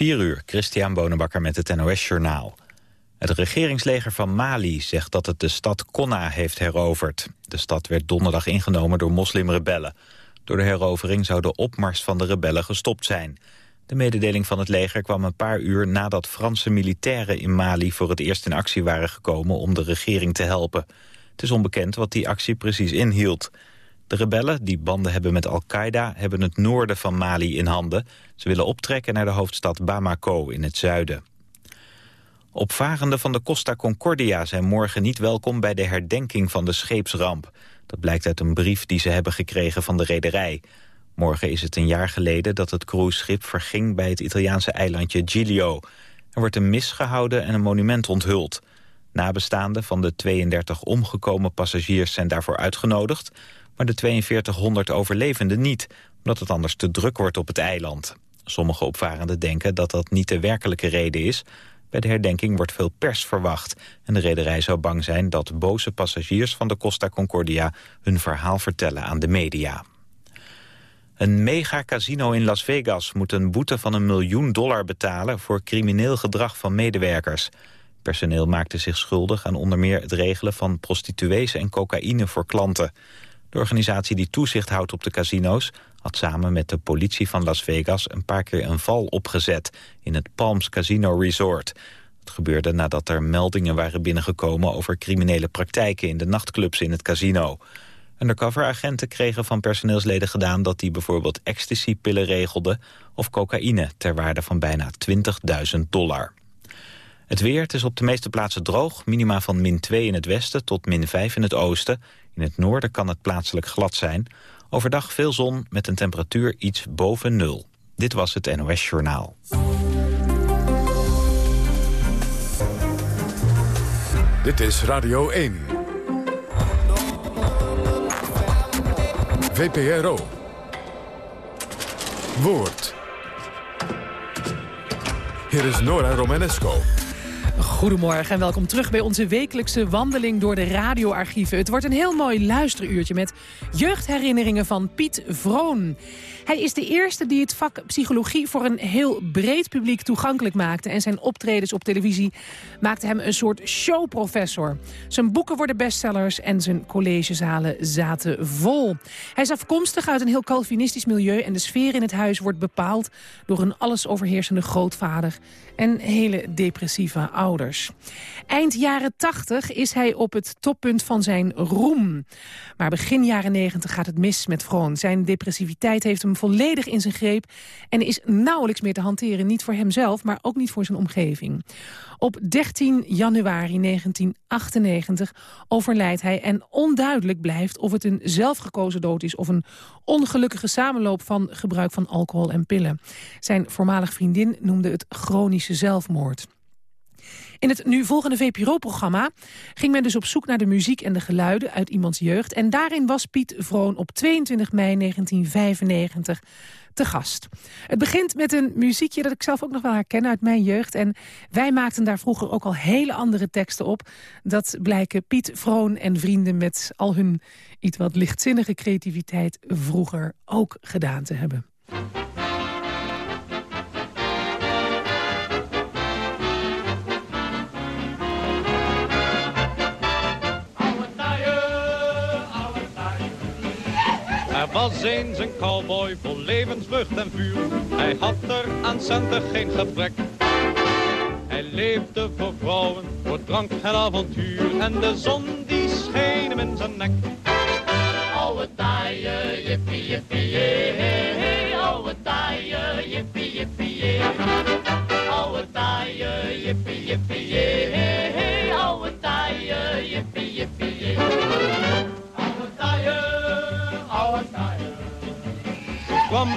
4 uur, Christian Bonenbakker met het NOS Journaal. Het regeringsleger van Mali zegt dat het de stad Konna heeft heroverd. De stad werd donderdag ingenomen door moslimrebellen. Door de herovering zou de opmars van de rebellen gestopt zijn. De mededeling van het leger kwam een paar uur nadat Franse militairen in Mali voor het eerst in actie waren gekomen om de regering te helpen. Het is onbekend wat die actie precies inhield. De rebellen, die banden hebben met Al-Qaeda, hebben het noorden van Mali in handen. Ze willen optrekken naar de hoofdstad Bamako in het zuiden. Opvarenden van de Costa Concordia zijn morgen niet welkom bij de herdenking van de scheepsramp. Dat blijkt uit een brief die ze hebben gekregen van de rederij. Morgen is het een jaar geleden dat het cruiseschip verging bij het Italiaanse eilandje Giglio. Er wordt een mis gehouden en een monument onthuld. Nabestaanden van de 32 omgekomen passagiers zijn daarvoor uitgenodigd maar de 4200 overlevenden niet, omdat het anders te druk wordt op het eiland. Sommige opvarenden denken dat dat niet de werkelijke reden is. Bij de herdenking wordt veel pers verwacht en de rederij zou bang zijn dat boze passagiers van de Costa Concordia hun verhaal vertellen aan de media. Een megacasino in Las Vegas moet een boete van een miljoen dollar betalen voor crimineel gedrag van medewerkers. Personeel maakte zich schuldig aan onder meer het regelen van prostituees en cocaïne voor klanten. De organisatie die toezicht houdt op de casino's... had samen met de politie van Las Vegas een paar keer een val opgezet... in het Palms Casino Resort. Het gebeurde nadat er meldingen waren binnengekomen... over criminele praktijken in de nachtclubs in het casino. Undercover-agenten kregen van personeelsleden gedaan... dat die bijvoorbeeld ecstasy-pillen regelden... of cocaïne ter waarde van bijna 20.000 dollar. Het weer, is op de meeste plaatsen droog. Minima van min 2 in het westen tot min 5 in het oosten. In het noorden kan het plaatselijk glad zijn. Overdag veel zon met een temperatuur iets boven nul. Dit was het NOS Journaal. Dit is Radio 1. VPRO. Woord. Hier is Nora Romanesco. Goedemorgen en welkom terug bij onze wekelijkse wandeling door de radioarchieven. Het wordt een heel mooi luisteruurtje met jeugdherinneringen van Piet Vroon. Hij is de eerste die het vak psychologie voor een heel breed publiek toegankelijk maakte. En zijn optredens op televisie maakten hem een soort showprofessor. Zijn boeken worden bestsellers en zijn collegezalen zaten vol. Hij is afkomstig uit een heel Calvinistisch milieu... en de sfeer in het huis wordt bepaald door een allesoverheersende grootvader... en hele depressieve ouders. Eind jaren 80 is hij op het toppunt van zijn roem. Maar begin jaren 90 gaat het mis met Vroon. Zijn depressiviteit heeft hem volledig in zijn greep... en is nauwelijks meer te hanteren, niet voor hemzelf... maar ook niet voor zijn omgeving. Op 13 januari 1998 overlijdt hij en onduidelijk blijft... of het een zelfgekozen dood is of een ongelukkige samenloop... van gebruik van alcohol en pillen. Zijn voormalig vriendin noemde het chronische zelfmoord. In het nu volgende VPRO-programma ging men dus op zoek naar de muziek en de geluiden uit iemands jeugd. En daarin was Piet Vroon op 22 mei 1995 te gast. Het begint met een muziekje dat ik zelf ook nog wel herken uit mijn jeugd. En wij maakten daar vroeger ook al hele andere teksten op. Dat blijken Piet Vroon en vrienden met al hun iets wat lichtzinnige creativiteit vroeger ook gedaan te hebben. Was eens een cowboy vol levenslucht en vuur. Hij had er aan centen geen gebrek. Hij leefde voor vrouwen, voor drank en avontuur. En de zon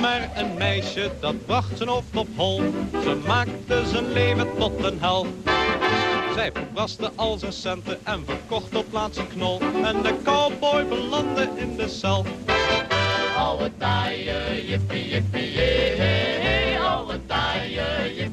er een meisje, dat bracht zijn hoofd op hol. Ze maakte zijn leven tot een hel. Zij verbraste al zijn centen en verkocht op plaats een knol. En de cowboy belandde in de cel. Oude taaie, jippie, jippie, jee, hey. Oude taaie, jippie,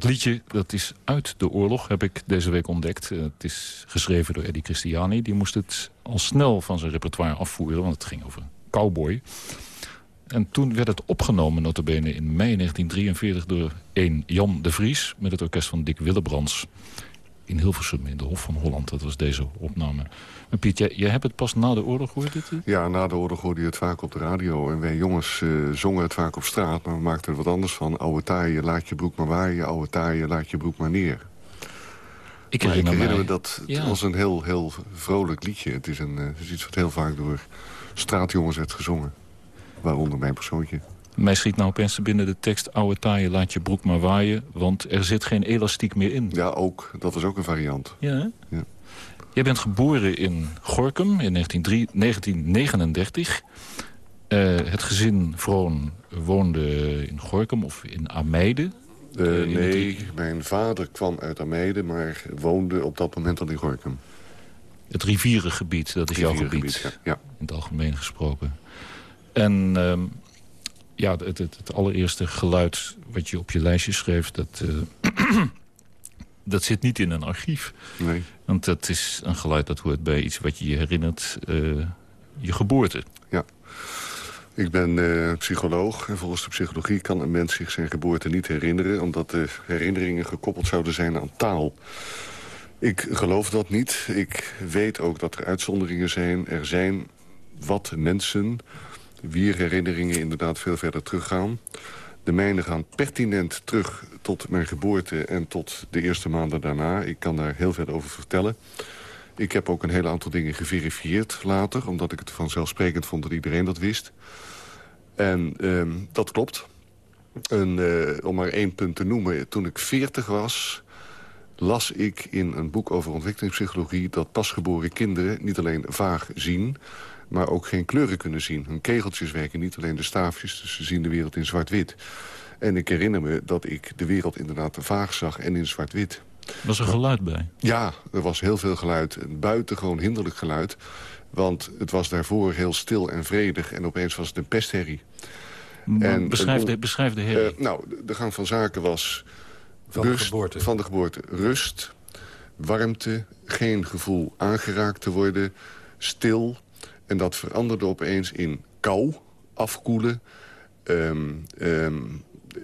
Dat liedje dat is uit de oorlog, heb ik deze week ontdekt. Eh, het is geschreven door Eddie Christiani. Die moest het al snel van zijn repertoire afvoeren, want het ging over cowboy. En toen werd het opgenomen, notabene in mei 1943... door een Jan de Vries met het orkest van Dick Willebrands. In Hilversum, in de Hof van Holland. Dat was deze opname. Maar Piet, jij, jij hebt het pas na de oorlog gehoord, dit? Ja, na de oorlog hoorde je het vaak op de radio. En wij jongens eh, zongen het vaak op straat, maar we maakten er wat anders van. Oude taaie, laat je broek maar waaien. Oude taaie, laat je broek maar neer. Ik Maar ik herinner me dat het Ja. was een heel, heel vrolijk liedje. Het is, een, eh, het is iets wat heel vaak door straatjongens werd gezongen. Waaronder mijn persoontje. Mij schiet nou opeens te binnen de tekst... oude taaie, laat je broek maar waaien, want er zit geen elastiek meer in. Ja, ook. Dat was ook een variant. Ja, hè? Ja. Jij bent geboren in Gorkum in 1903 1939. Eh, het gezin Vroon woonde in Gorkum of in Ameide. Eh, Eh, in nee, mijn vader kwam uit Ameide, maar woonde op dat moment al in Gorkum. Het rivierengebied, dat is jouw gebied, Ja. ja. in het algemeen gesproken. En ehm, ja, het, het, het allereerste geluid wat je op je lijstje schreef... dat, eh, dat zit niet in een archief. Nee. Want dat is een geluid dat hoort bij iets wat je je herinnert... eh, je geboorte. Ik ben eh, psycholoog en volgens de psychologie kan een mens zich zijn geboorte niet herinneren... omdat de herinneringen gekoppeld zouden zijn aan taal. Ik geloof dat niet. Ik weet ook dat er uitzonderingen zijn. Er zijn wat mensen wier herinneringen inderdaad veel verder teruggaan. De mijne gaan pertinent terug tot mijn geboorte en tot de eerste maanden daarna. Ik kan daar heel veel over vertellen. Ik heb ook een hele aantal dingen geverifieerd later... omdat ik het vanzelfsprekend vond dat iedereen dat wist. En ehm, dat klopt. Eh, om maar één punt te noemen. Toen ik 40 was, las ik in een boek over ontwikkelingspsychologie... dat pasgeboren kinderen niet alleen vaag zien... maar ook geen kleuren kunnen zien. Hun kegeltjes werken niet alleen de staafjes... dus ze zien de wereld in zwart-wit. En ik herinner me dat ik de wereld inderdaad vaag zag en in zwart-wit. Was er geluid bij? Ja, er was heel veel geluid. Een buitengewoon hinderlijk geluid. Want het was daarvoor heel stil en vredig. En opeens was het een pestherrie. En- beschrijf, de, beschrijf de herrie. Eh, nou, de- gang van zaken was... Van de geboorte. Van de geboorte. Rust, warmte, geen gevoel aangeraakt te worden, stil. En dat veranderde opeens in kou, afkoelen... ehm, ehm,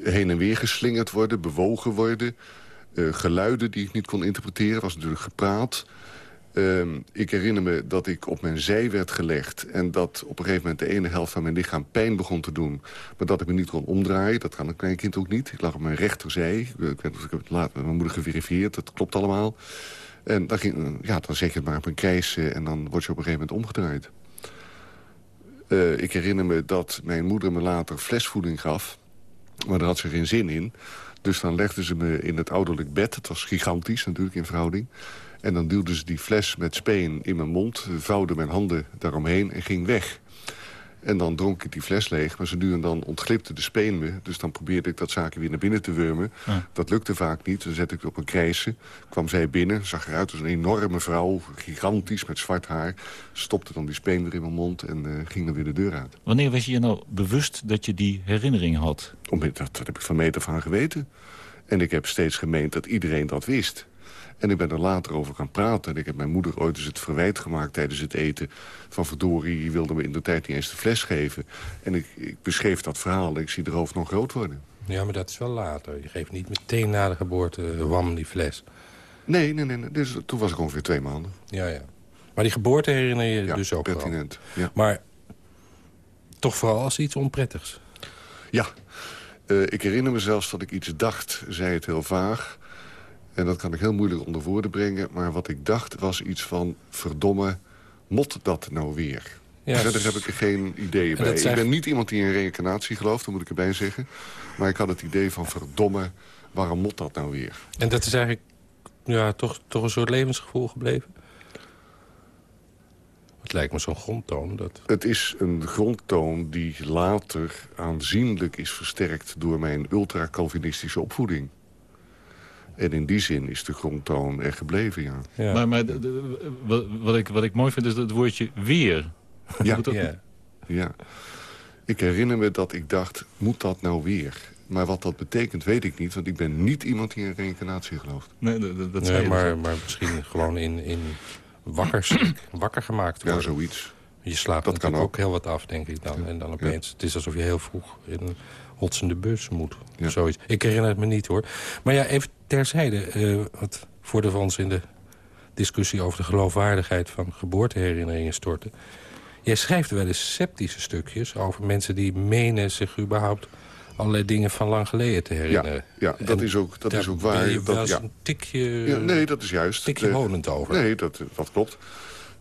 heen en weer geslingerd worden, bewogen worden... eh, geluiden die ik niet kon interpreteren, was natuurlijk gepraat... Ehm, ik herinner me dat ik op mijn zij werd gelegd... en dat op een gegeven moment de ene helft van mijn lichaam pijn begon te doen... maar dat ik me niet kon omdraaien. Dat kan een klein kind ook niet. Ik lag op mijn rechterzij. Ik, heb het later met mijn moeder geverifieerd. Dat klopt allemaal. En dan, ging, ja, dan zet je het maar op een krijs... en dan word je op een gegeven moment omgedraaid. Eh, ik herinner me dat mijn moeder me later flesvoeding gaf... maar daar had ze geen zin in... Dus dan legde ze me in het ouderlijk bed. Het was gigantisch natuurlijk in verhouding. En dan duwde ze die fles met speen in mijn mond... vouwde mijn handen daaromheen en ging weg. En dan dronk ik die fles leeg, maar zo nu en dan ontglipte de speen me. Dus dan probeerde ik dat zaakje weer naar binnen te wurmen. Ja. Dat lukte vaak niet. Dan zette ik het op een krijsje. Kwam zij binnen, zag eruit als een enorme vrouw. Gigantisch, met zwart haar. Stopte dan die speen weer in mijn mond en eh, ging dan weer de deur uit. Wanneer was je je nou bewust dat je die herinnering had? Om, dat, dat heb ik van meet af aan geweten. En ik heb steeds gemeend dat iedereen dat wist. En ik ben er later over gaan praten. En ik heb mijn moeder ooit eens het verwijt gemaakt tijdens het eten. Van verdorie, je wilde me in de tijd niet eens de fles geven. En ik, ik beschreef dat verhaal en ik zie de hoofd nog groot worden. Ja, maar dat is wel later. Je geeft niet meteen na de geboorte eh, wam die fles. Nee, nee, nee. nee. Dus, toen was ik ongeveer twee maanden. Ja, ja. Maar die geboorte herinner je Ja, dus ook wel. pertinent. Ja. Maar toch vooral als iets onprettigs. Ja, Eh, ik herinner me zelfs dat ik iets dacht, zei het heel vaag. En dat kan ik heel moeilijk onder woorden brengen. Maar wat ik dacht was iets van, verdomme, mot dat nou weer? Ja, Verder heb ik er geen ideeën En bij. Ik ben niet iemand die in reïncarnatie gelooft, dat moet ik erbij zeggen. Maar ik had het idee van, verdomme, waarom mot dat nou weer? En dat is eigenlijk ja, toch, toch een soort levensgevoel gebleven? Het lijkt me zo'n grondtoon. Dat... Het is een grondtoon die later aanzienlijk is versterkt... door mijn ultra-Calvinistische opvoeding. En in die zin is de grondtoon er gebleven, ja. Ja. Maar, maar wat, ik, wat ik mooi vind is het woordje weer. Ja, Moet dat- ja. ja. Ik herinner me dat ik dacht, moet dat nou weer? Maar wat dat betekent, weet ik niet. Want ik ben niet iemand die in reïncarnatie gelooft. Nee, dat, dat- Nee, maar, maar misschien gewoon in, in wakker, wakker gemaakt Ja, worden. zoiets. Je slaapt Dat natuurlijk kan ook. heel wat af, denk ik dan. En dan opeens, het is alsof je heel vroeg in een hotsende bus moet. Ja. Zoiets. Ik herinner het me niet, hoor. Maar ja, even terzijde. eh wat voordat we ons in de discussie over de geloofwaardigheid van geboorteherinneringen storten. Jij schrijft wel eens sceptische stukjes over mensen die menen zich überhaupt allerlei dingen van lang geleden te herinneren. ja dat, En is ook, dat is ook ben waar. je wel Dat, ja. een tikje, Ja, nee, dat is juist. tikje Eh, honend over. Nee, dat, dat klopt.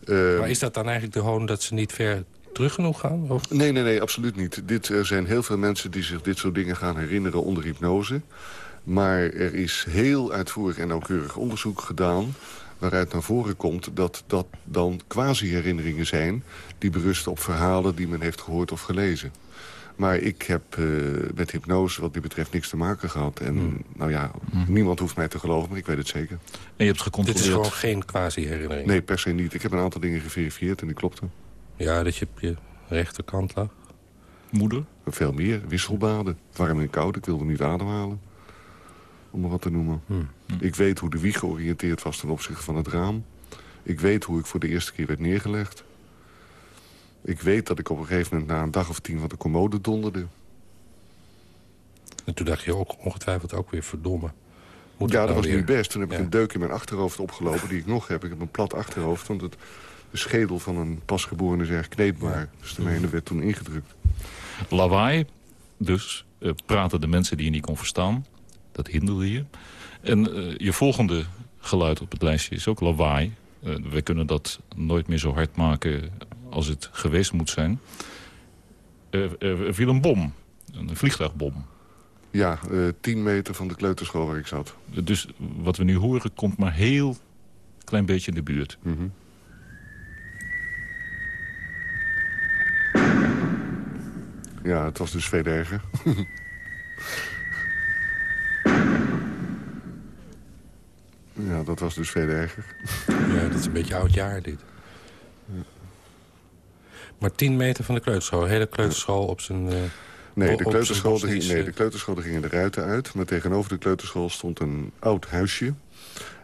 Eh, Maar is dat dan eigenlijk de hoon dat ze niet ver terug genoeg gaan? Of? Nee, nee, nee, absoluut niet. Dit, er zijn heel veel mensen die zich dit soort dingen gaan herinneren onder hypnose. Maar er is heel uitvoerig en nauwkeurig onderzoek gedaan... waaruit naar voren komt dat dat dan quasi-herinneringen zijn... die berusten op verhalen die men heeft gehoord of gelezen. Maar ik heb eh, met hypnose wat dit betreft niks te maken gehad. En Hmm. nou ja, niemand hoeft mij te geloven, maar ik weet het zeker. En je hebt Dit is gecontroleerd. gewoon geen quasi-herinnering. Nee, per se niet. Ik heb een aantal dingen geverifieerd en die klopten. Ja, dat je op je rechterkant lag. Moeder. Veel meer. Wisselbaden. Warm en koud. Ik wilde niet ademhalen. Om maar wat te noemen. Ik weet hoe de wieg georiënteerd was ten opzichte van het raam. Ik weet hoe ik voor de eerste keer werd neergelegd. Ik weet dat ik op een gegeven moment na een dag of tien van de commode donderde. En toen dacht je ook ongetwijfeld ook weer verdomme. Moet ja, het dat nou was weer? niet best. Toen heb ik een deuk in mijn achterhoofd opgelopen die ik nog heb. Ik heb een plat achterhoofd, want het, de schedel van een pasgeboren is erg kneedbaar. Dus de mijne werd toen ingedrukt. Lawaai. Dus eh, praten de mensen die je niet kon verstaan. Dat hinderde je. En eh, je volgende geluid op het lijstje is ook lawaai. Eh, we kunnen dat nooit meer zo hard maken als het geweest moet zijn. Er, er, viel een bom. Een vliegtuigbom. Ja, eh, tien meter van de kleuterschool waar ik zat. Dus wat we nu horen komt maar heel klein beetje in de buurt. Mhm. Ja, het was dus veel erger. ja, dat was dus veel erger. Ja, dat is een beetje oud jaar dit. Maar tien meter van de kleuterschool. Hele kleuterschool op zijn... eh, Nee, op de kleuterschool, ging, nee, de kleuterschool gingen de ruiten uit. Maar tegenover de kleuterschool stond een oud huisje.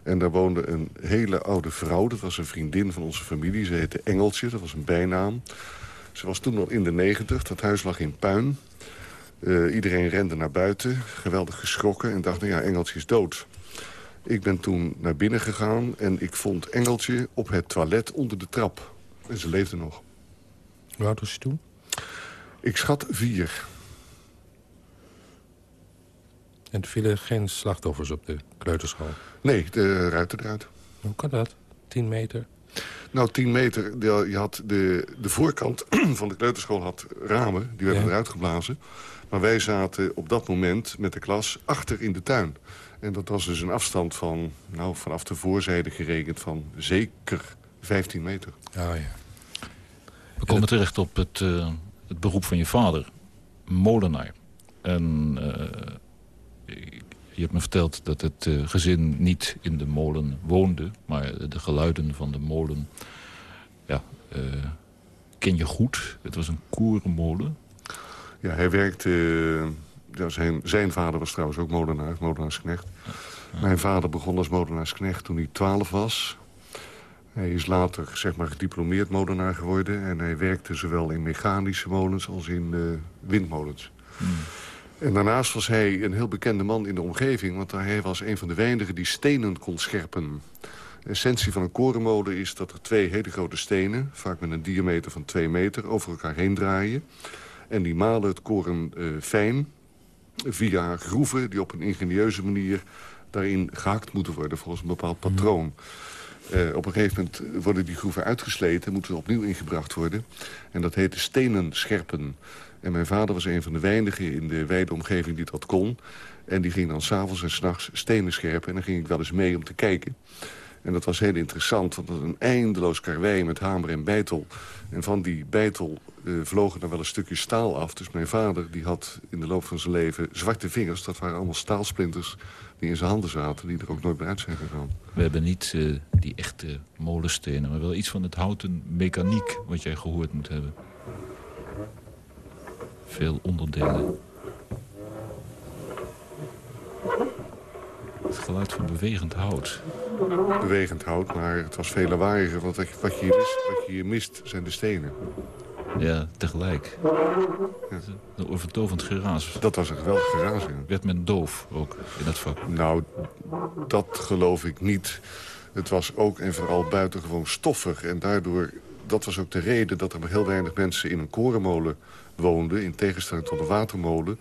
En daar woonde een hele oude vrouw. Dat was een vriendin van onze familie. Ze heette Engeltje, dat was een bijnaam. Ze was toen al in de negentig. Dat huis lag in puin. Eh, iedereen rende naar buiten, geweldig geschrokken. En dacht, nou ja, Engeltje is dood. Ik ben toen naar binnen gegaan en ik vond Engeltje op het toilet onder de trap. En ze leefde nog. Hoe oud was je toen? Ik schat vier. En er vielen geen slachtoffers op de kleuterschool. Nee, de ruiten eruit. Hoe kan dat? Tien meter? Nou, 10 meter. de- Je had de, de voorkant van de kleuterschool had ramen. Die werden Ja. eruit geblazen. Maar wij zaten op dat moment met de klas achter in de tuin. En dat was dus een afstand van, nou, vanaf de voorzijde gerekend van zeker 15 meter. Oh ja. We komen terecht op het, eh, het beroep van je vader. Molenaar. En eh, je hebt me verteld dat het eh, gezin niet in de molen woonde. Maar de geluiden van de molen ja, eh, ken je goed. Het was een korenmolen. Ja, hij werkte... eh, ja, zijn, zijn vader was trouwens ook molenaar, molenaarsknecht. Mijn vader begon als molenaarsknecht toen hij 12 was. Hij is later zeg maar, gediplomeerd molenaar geworden. En hij werkte zowel in mechanische molens als in eh, windmolens. En daarnaast was hij een heel bekende man in de omgeving... want hij was een van de weinigen die stenen kon scherpen. De essentie van een korenmolen is dat er twee hele grote stenen... vaak met een diameter van 2 meter, over elkaar heen draaien. En die malen het koren uh, fijn via groeven die op een ingenieuze manier daarin gehakt moeten worden volgens een bepaald patroon. Uh, op een gegeven moment worden die groeven uitgesleten... moeten opnieuw ingebracht worden. En dat heette stenen scherpen. En mijn vader was een van de weinigen in de wijde omgeving die dat kon. En die ging dan s'avonds en s'nachts stenen scherpen. En dan ging ik wel eens mee om te kijken. En dat was heel interessant, want dat was een eindeloos karwei met hamer en beitel. En van die beitel uh, vlogen er wel een stukje staal af. Dus mijn vader die had in de loop van zijn leven zwarte vingers. Dat waren allemaal staalsplinters die in zijn handen zaten... die er ook nooit meer uit zijn gegaan. We hebben niet uh, die echte molenstenen... maar wel iets van het houten mechaniek wat jij gehoord moet hebben. Veel onderdelen. Het geluid van bewegend hout. Bewegend hout, maar het was veel lawaaiiger. Want wat je, wat je, hier mist, wat je hier mist zijn de stenen. Ja, tegelijk. Ja. Een overtovend geraas. Dat was een geweldig geraas, ja. Werd men doof ook in dat vak? Nou, dat geloof ik niet. Het was ook en vooral buitengewoon stoffig. En daardoor, dat was ook de reden dat er heel weinig mensen in een korenmolen woonden... in tegenstelling tot een watermolen.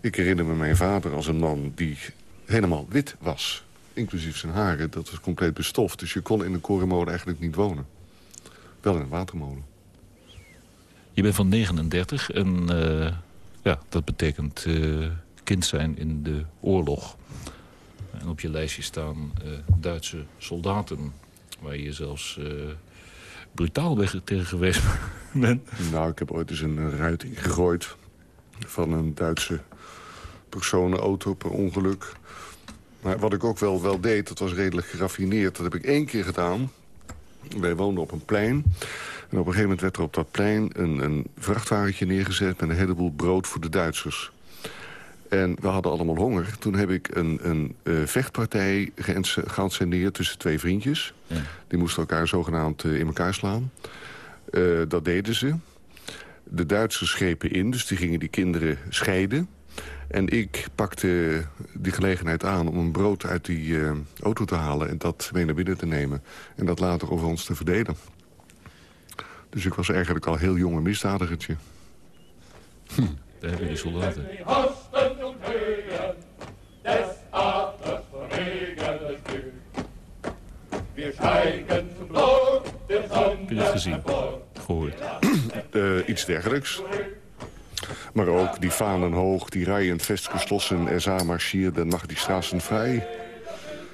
Ik herinner me mijn vader als een man die helemaal wit was. Inclusief zijn haren, dat was compleet bestoft. Dus je kon in een korenmolen eigenlijk niet wonen. Wel in een watermolen. Je bent van 39 en uh, ja, dat betekent uh, kind zijn in de oorlog. En op je lijstje staan uh, Duitse soldaten... waar je zelfs brutaal tegen geweest bent. Nou, ik heb ooit eens een ruit ingegooid van een Duitse personenauto per ongeluk. Maar wat ik ook wel, wel deed, dat was redelijk geraffineerd. Dat heb ik één keer gedaan. Wij woonden op een plein. En op een gegeven moment werd er op dat plein een, een vrachtwagentje neergezet... met een heleboel brood voor de Duitsers. En we hadden allemaal honger. Toen heb ik een, een uh, vechtpartij geanceneerd tussen twee vriendjes. Ja. Die moesten elkaar zogenaamd uh, in elkaar slaan. Uh, dat deden ze. De Duitsers grepen in, dus die gingen die kinderen scheiden. En ik pakte die gelegenheid aan om een brood uit die uh, auto te halen... en dat mee naar binnen te nemen. En dat later over ons te verdelen. Dus ik was eigenlijk al heel jong een misdadigertje. Hm, daar hebben die soldaten. Heb je dat gezien? Gehoord? Uh, iets dergelijks. Maar ook die fanen hoog, die rijen festgeschlossen, er za marschierden, mag die straßen vrij.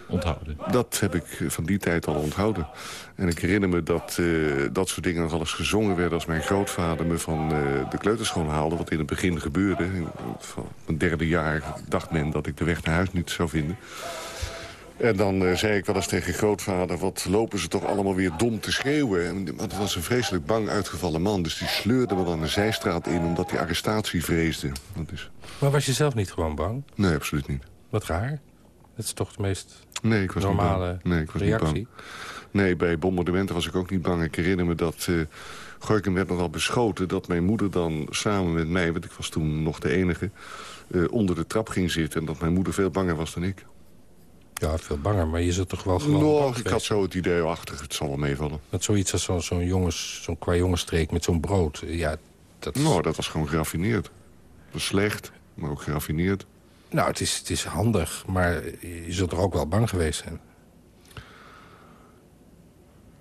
Onthouden. Dat heb ik van die tijd al onthouden. En ik herinner me dat uh, dat soort dingen nog alles gezongen werden... als mijn grootvader me van uh, de kleuterschool haalde. Wat in het begin gebeurde. Van mijn derde jaar dacht men dat ik de weg naar huis niet zou vinden. En dan uh, zei ik wel eens tegen grootvader... wat lopen ze toch allemaal weer dom te schreeuwen. En, want het was een vreselijk bang uitgevallen man. Dus die sleurde me dan een zijstraat in... omdat hij arrestatie vreesde. Dat is... Maar was je zelf niet gewoon bang? Nee, absoluut niet. Wat raar. Dat is toch de meest nee, ik was normale niet bang. Nee, ik was reactie? Niet bang. Nee, bij bombardementen was ik ook niet bang. Ik herinner me dat uh, Gorkum werd nogal beschoten... dat mijn moeder dan samen met mij, want ik was toen nog de enige... Uh, onder de trap ging zitten en dat mijn moeder veel banger was dan ik. Ja, veel banger, maar je zit toch wel gewoon... No, ik had zo het idee achter, het zal wel meevallen. Met zoiets als zo'n zo jongens, zo'n qua jongensstreek met zo'n brood. Ja, dat... Nou, dat was gewoon geraffineerd. Slecht, maar ook geraffineerd. Nou, het is, het is handig, maar je zult toch ook wel bang geweest zijn?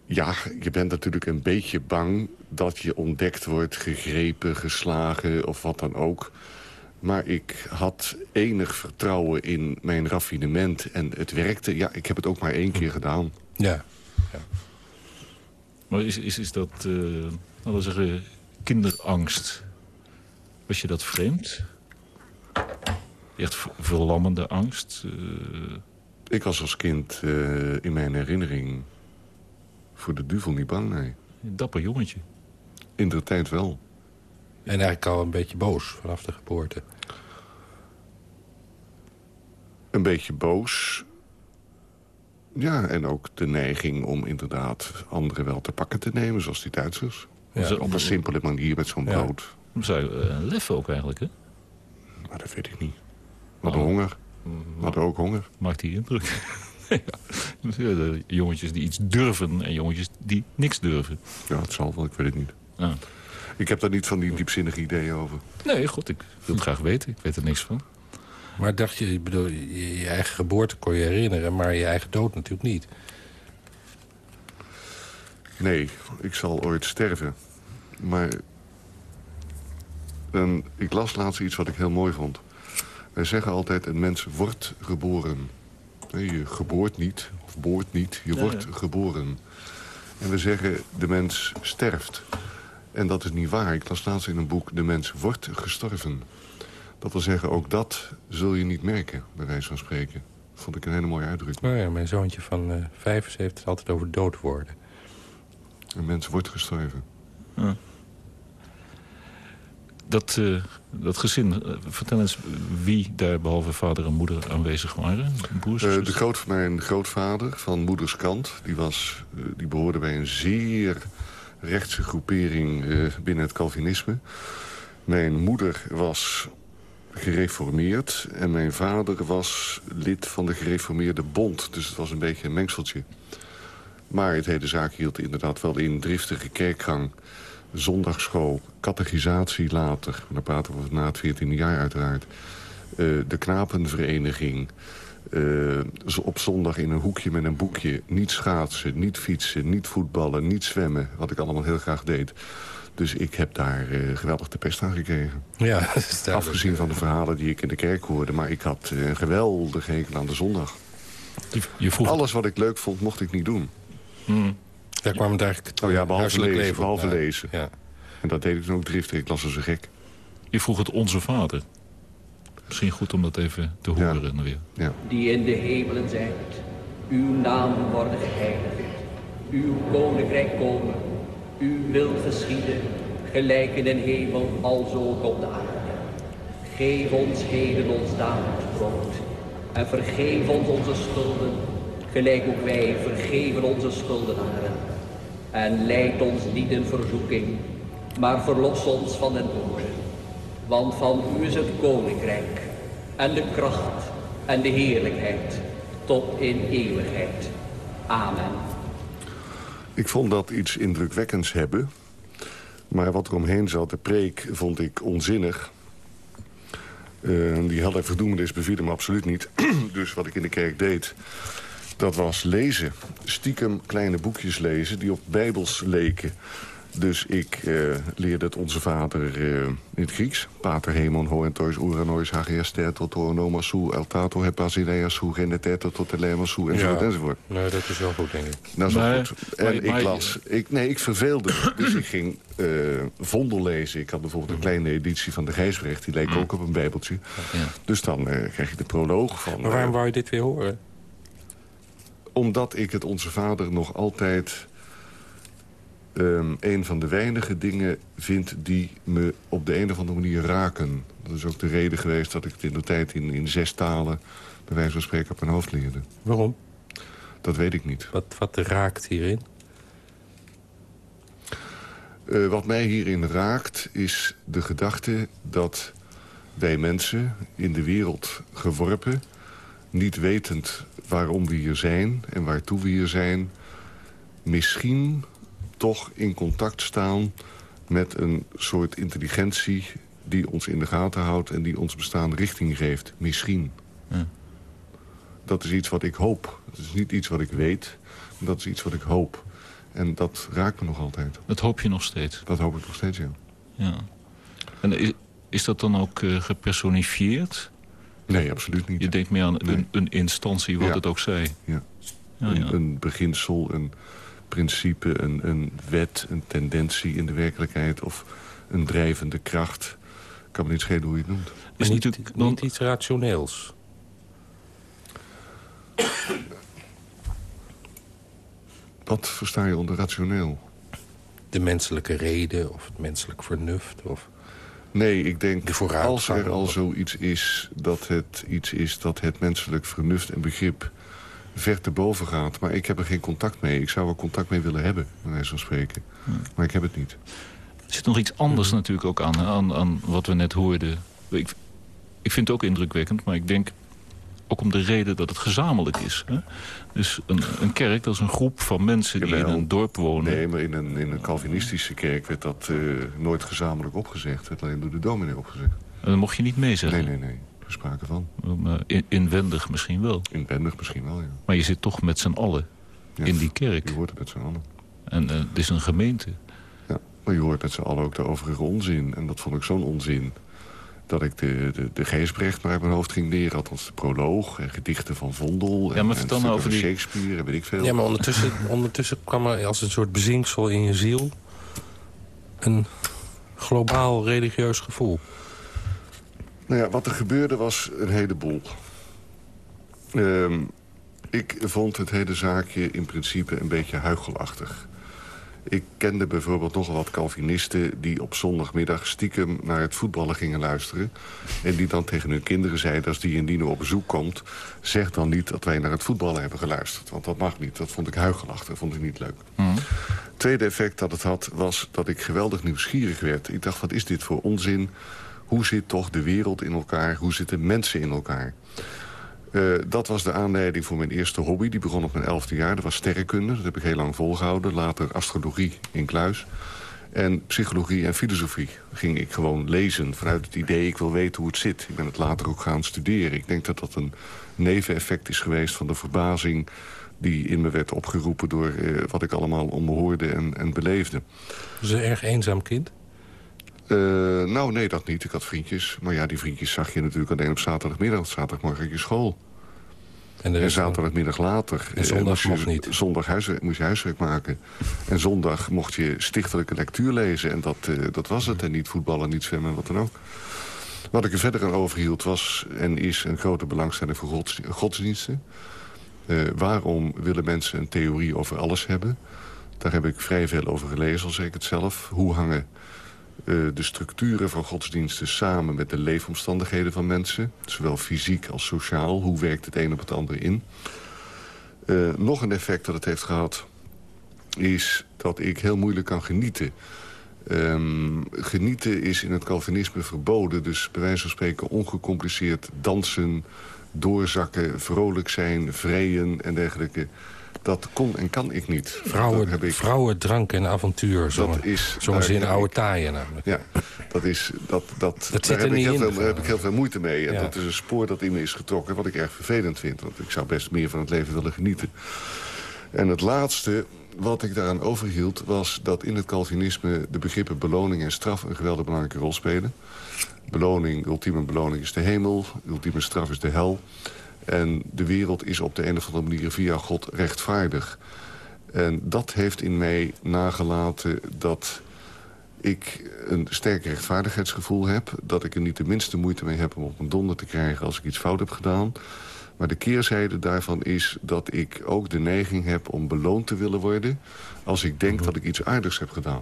Ja, je bent natuurlijk een beetje bang dat je ontdekt wordt, gegrepen, geslagen of wat dan ook. Maar ik had enig vertrouwen in mijn raffinement en het werkte. Ja, ik heb het ook maar één keer gedaan. Ja. ja. Maar is, is, is dat, uh, laten we zeggen, kinderangst? Was je dat vreemd? Echt verlammende angst? Uh... Ik was als kind uh, in mijn herinnering voor de duvel niet bang, nee. Een dapper jongetje. In de tijd wel. En eigenlijk al een beetje boos vanaf de geboorte. Een beetje boos. Ja, en ook de neiging om inderdaad anderen wel te pakken te nemen, zoals die Duitsers. Ja. Op een simpele manier met zo'n ja. brood. Zou uh, lef ook eigenlijk, hè? Maar dat weet ik niet. We hadden oh. honger. We hadden ook honger. Maakt die indruk. ja, de jongetjes die iets durven en jongetjes die niks durven. Ja, het zal wel, ik weet het niet. Ja. Ik heb daar niet van die diepzinnige ideeën over. Nee, god, ik wil het graag weten. Ik weet er niks van. Maar dacht je, ik bedoel, je, je eigen geboorte kon je herinneren... maar je eigen dood natuurlijk niet. Nee, ik zal ooit sterven. Maar en ik las laatst iets wat ik heel mooi vond. Wij zeggen altijd, een mens wordt geboren. Nee, Je geboort niet, of boort niet, je wordt geboren. En we zeggen, de mens sterft. En dat is niet waar. Ik las laatst in een boek, de mens wordt gestorven. Dat wil zeggen, ook dat zul je niet merken, bij wijze van spreken. Vond ik een hele mooie uitdrukking. Nou ja, mijn zoontje van eh 75 heeft het altijd over dood worden. Een mens wordt gestorven. Dat, eh, dat gezin, eh, vertel eens wie daar behalve vader en moeder aanwezig waren. Broers, Eh, de zussen? groot, mijn grootvader van moeders kant... die, was, eh, die behoorde bij een zeer rechtse groepering eh, binnen het Calvinisme. Mijn moeder was gereformeerd... en mijn vader was lid van de gereformeerde bond. Dus het was een beetje een mengseltje. Maar het hele zaak hield inderdaad wel in driftige kerkgang... zondagsschool, catechisatie later... dan praten we na het 14e jaar uiteraard... eh, de knapenvereniging... eh, op zondag in een hoekje met een boekje... niet schaatsen, niet fietsen, niet voetballen, niet zwemmen... wat ik allemaal heel graag deed. Dus ik heb daar eh, geweldig de pest aan gekregen. Ja. Afgezien van de verhalen die ik in de kerk hoorde. Maar ik had eh, een geweldig hekel aan de zondag. Je, je vroeg Alles wat ik leuk vond, mocht ik niet doen. Daar kwam het eigenlijk Oh ja, behalve lezen, leven behalve lezen. Ja. En dat deed ik dan ook driftig. Ik las als een gek. Je vroeg het onze vader. Misschien goed om dat even te Ja. horen dan weer. Ja. die in de hemelen zijt. Uw naam worden geheiligd. Uw koninkrijk komen. Uw wil geschieden. Gelijk in de hemel, alzo ook op de aarde. Geef ons heden ons dagelijks brood. En vergeef ons onze schulden. Gelijk ook wij vergeven onze schuldenaren. En leid ons niet in verzoeking, maar verlos ons van den boze. Want van u is het koninkrijk en de kracht en de heerlijkheid tot in eeuwigheid. Amen. Ik vond dat iets indrukwekkends hebben. Maar wat er omheen zat, de preek, vond ik onzinnig. Eh, die hele verdoemenis beviel me absoluut niet. dus wat ik in de kerk deed, dat was lezen. Stiekem kleine boekjes lezen die op bijbels leken. Dus ik eh, leerde het Onze Vader eh, in het Grieks. Pater Hemon, ho en tois uranois, hagias teto, toronomasou, eltato, hepasileasou, geneteto, tot elemasou, enzovoort, Ja. enzovoort. Nee, dat is wel goed, denk ik. Dat is wel goed. En maar- ik maar- las... Ik, nee, ik verveelde me. Dus ik ging eh Vondel lezen. Ik had bijvoorbeeld een kleine editie van de Gijsbrecht. Die leek ook op een bijbeltje. Ja. Dus dan eh, krijg je de proloog van... Maar waarom wou je dit weer horen? omdat ik het Onze Vader nog altijd... ehm, een van de weinige dingen vind die me op de een of andere manier raken. Dat is ook de reden geweest dat ik het in de tijd in, in zes talen... bij wijze van spreken op mijn hoofd leerde. Waarom? Dat weet ik niet. Wat, wat raakt hierin? Eh, wat mij hierin raakt is de gedachte dat wij mensen in de wereld geworpen... niet wetend waarom we hier zijn en waartoe we hier zijn... misschien toch in contact staan met een soort intelligentie... die ons in de gaten houdt en die ons bestaan richting geeft. Misschien. Ja. Dat is iets wat ik hoop. Dat is niet iets wat ik weet. maar Dat is iets wat ik hoop. En dat raakt me nog altijd. Dat hoop je nog steeds. Dat hoop ik nog steeds, ja. Ja. En is, is dat dan ook eh, gepersonifieerd? Nee, absoluut niet. Je denkt meer aan Nee. een, een instantie, wat Ja. het ook zij. Ja. Ja, een, ja. een beginsel, een principe, een, een wet, een tendentie in de werkelijkheid... of een drijvende kracht. Kan me niet schelen hoe je het noemt. Maar Is niet, natuurlijk dan- niet iets rationeels. Wat versta je onder rationeel? De menselijke reden of het menselijk vernuft. Of... Nee, ik denk De als er al zoiets is... dat het iets is dat het menselijk vernuft en begrip ver te boven gaat. Maar ik heb er geen contact mee. Ik zou er contact mee willen hebben, bij wijze van spreken. Maar ik heb het niet. Er zit nog iets anders natuurlijk ook aan, aan, aan wat we net hoorden. Ik, ik vind het ook indrukwekkend, maar ik denk... ook om de reden dat het gezamenlijk is. Hè? Dus een, een kerk, dat is een groep van mensen die Jawel. in een dorp wonen. Nee, maar in een, in een Calvinistische kerk werd dat eh, nooit gezamenlijk opgezegd. werd alleen door de dominee opgezegd. En dan mocht je niet mee zeggen. Nee, nee, nee. Sprake van. In- inwendig misschien wel. Inwendig misschien wel, ja. Maar je zit toch met z'n allen Ja, in die kerk. Je hoort het met z'n allen. En eh, het is een gemeente. Ja, maar je hoort met z'n allen ook de overige onzin. En dat vond ik zo'n onzin. Dat ik de, de, de Geesbrecht maar uit mijn hoofd ging leren. Althans de proloog en gedichten van Vondel. En, Ja, maar en vertel nou over die- Shakespeare en weet ik veel. Ja, maar ondertussen, ondertussen kwam er als een soort bezinksel in je ziel... een globaal religieus gevoel. Nou ja, wat er gebeurde was een heleboel. Ehm ik vond het hele zaakje in principe een beetje huichelachtig. Ik kende bijvoorbeeld nogal wat Calvinisten... die op zondagmiddag stiekem naar het voetballen gingen luisteren... en die dan tegen hun kinderen zeiden... als die en die nu op bezoek komt... zeg dan niet dat wij naar het voetballen hebben geluisterd. Want dat mag niet. Dat vond ik huichelachtig. Dat vond ik niet leuk. tweede effect dat het had, was dat ik geweldig nieuwsgierig werd. Ik dacht, wat is dit voor onzin? Hoe zit toch de wereld in elkaar? Hoe zitten mensen in elkaar? Eh, dat was de aanleiding voor mijn eerste hobby. Die begon op mijn elfde jaar. Dat was sterrenkunde. Dat heb ik heel lang volgehouden. Later astrologie in Kluis. En psychologie en filosofie ging ik gewoon lezen. Vanuit het idee, ik wil weten hoe het zit. Ik ben het later ook gaan studeren. Ik denk dat dat een neveneffect is geweest van de verbazing... die in me werd opgeroepen door eh, wat ik allemaal om me hoorde en, en beleefde. Dus een erg eenzaam kind. Eh, nou, nee, dat niet. Ik had vriendjes. Maar ja, die vriendjes zag je natuurlijk alleen op zaterdagmiddag. Zaterdagmorgen je school. En, zaterdagmiddag later. En eh, zondag mocht niet. Zondag huiswerk, moest je huiswerk maken. En zondag mocht je stichtelijke lectuur lezen. En dat, eh, dat was het. En niet voetballen, niet zwemmen, en wat dan ook. Wat ik er verder aan overhield was en is een grote belangstelling voor gods, godsdiensten. Waarom willen mensen een theorie over alles hebben? Daar heb ik vrij veel over gelezen, al zeg ik het zelf. Hoe hangen de structuren van godsdiensten samen met de leefomstandigheden van mensen? Zowel fysiek als sociaal. Hoe werkt het een op het andere in? Eh, nog een effect dat het heeft gehad... is dat ik heel moeilijk kan genieten. Ehm, genieten is in het Calvinisme verboden. Dus bij wijze van spreken ongecompliceerd dansen, doorzakken, vrolijk zijn, vrijen en dergelijke. Dat kon en kan ik niet. Dat Vrouwen, heb ik, vrouwen, drank en avontuur. Zongen, dat is, zongen ze daar in oude taaien namelijk. Ja, dat is, dat, dat, zit daar, heb ik, heel veel, daar heb ik heel veel moeite mee. En Ja. dat is een spoor dat in me is getrokken, wat ik erg vervelend vind. Want ik zou best meer van het leven willen genieten. En het laatste wat ik daaraan overhield... was dat in het Calvinisme de begrippen beloning en straf... een geweldig belangrijke rol spelen. Beloning, ultieme beloning is de hemel. Ultieme straf is de hel. En de wereld is op de een of andere manier via God rechtvaardig. En dat heeft in mij nagelaten dat ik een sterk rechtvaardigheidsgevoel heb. Dat ik er niet de minste moeite mee heb om op een donder te krijgen als ik iets fout heb gedaan. Maar de keerzijde daarvan is dat ik ook de neiging heb om beloond te willen worden... als ik denk dat ik iets aardigs heb gedaan.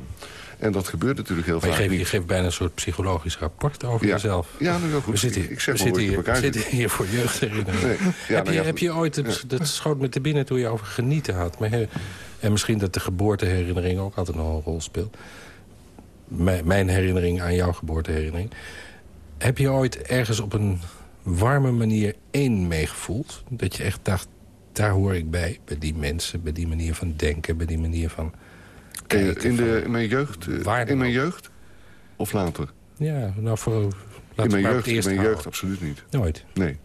En dat gebeurt natuurlijk heel Maar je vaak geeft, je geeft bijna een soort psychologisch rapport over Ja. jezelf. Ja, nou ja, goed. We zitten, Ik- ik zeg we zitten, hier, we zitten hier voor jeugdherinneringen. Nee. Ja, heb, nou je, ja, heb je ooit, het, dat schoot me te binnen toen je over genieten had. Maar, he- en misschien dat de geboorteherinnering ook altijd nog een rol speelt. Mijn, mijn herinnering aan jouw geboorteherinnering. Heb je ooit ergens op een warme manier één meegevoeld? Dat je echt dacht, daar hoor ik bij. Bij die mensen, bij die manier van denken, bij die manier van Eh, kijken. in, de, in mijn jeugd? eh, in mijn jeugd? Of later? Ja, nou voor... In mijn jeugd, in mijn houden. jeugd absoluut niet. Nooit. Nee.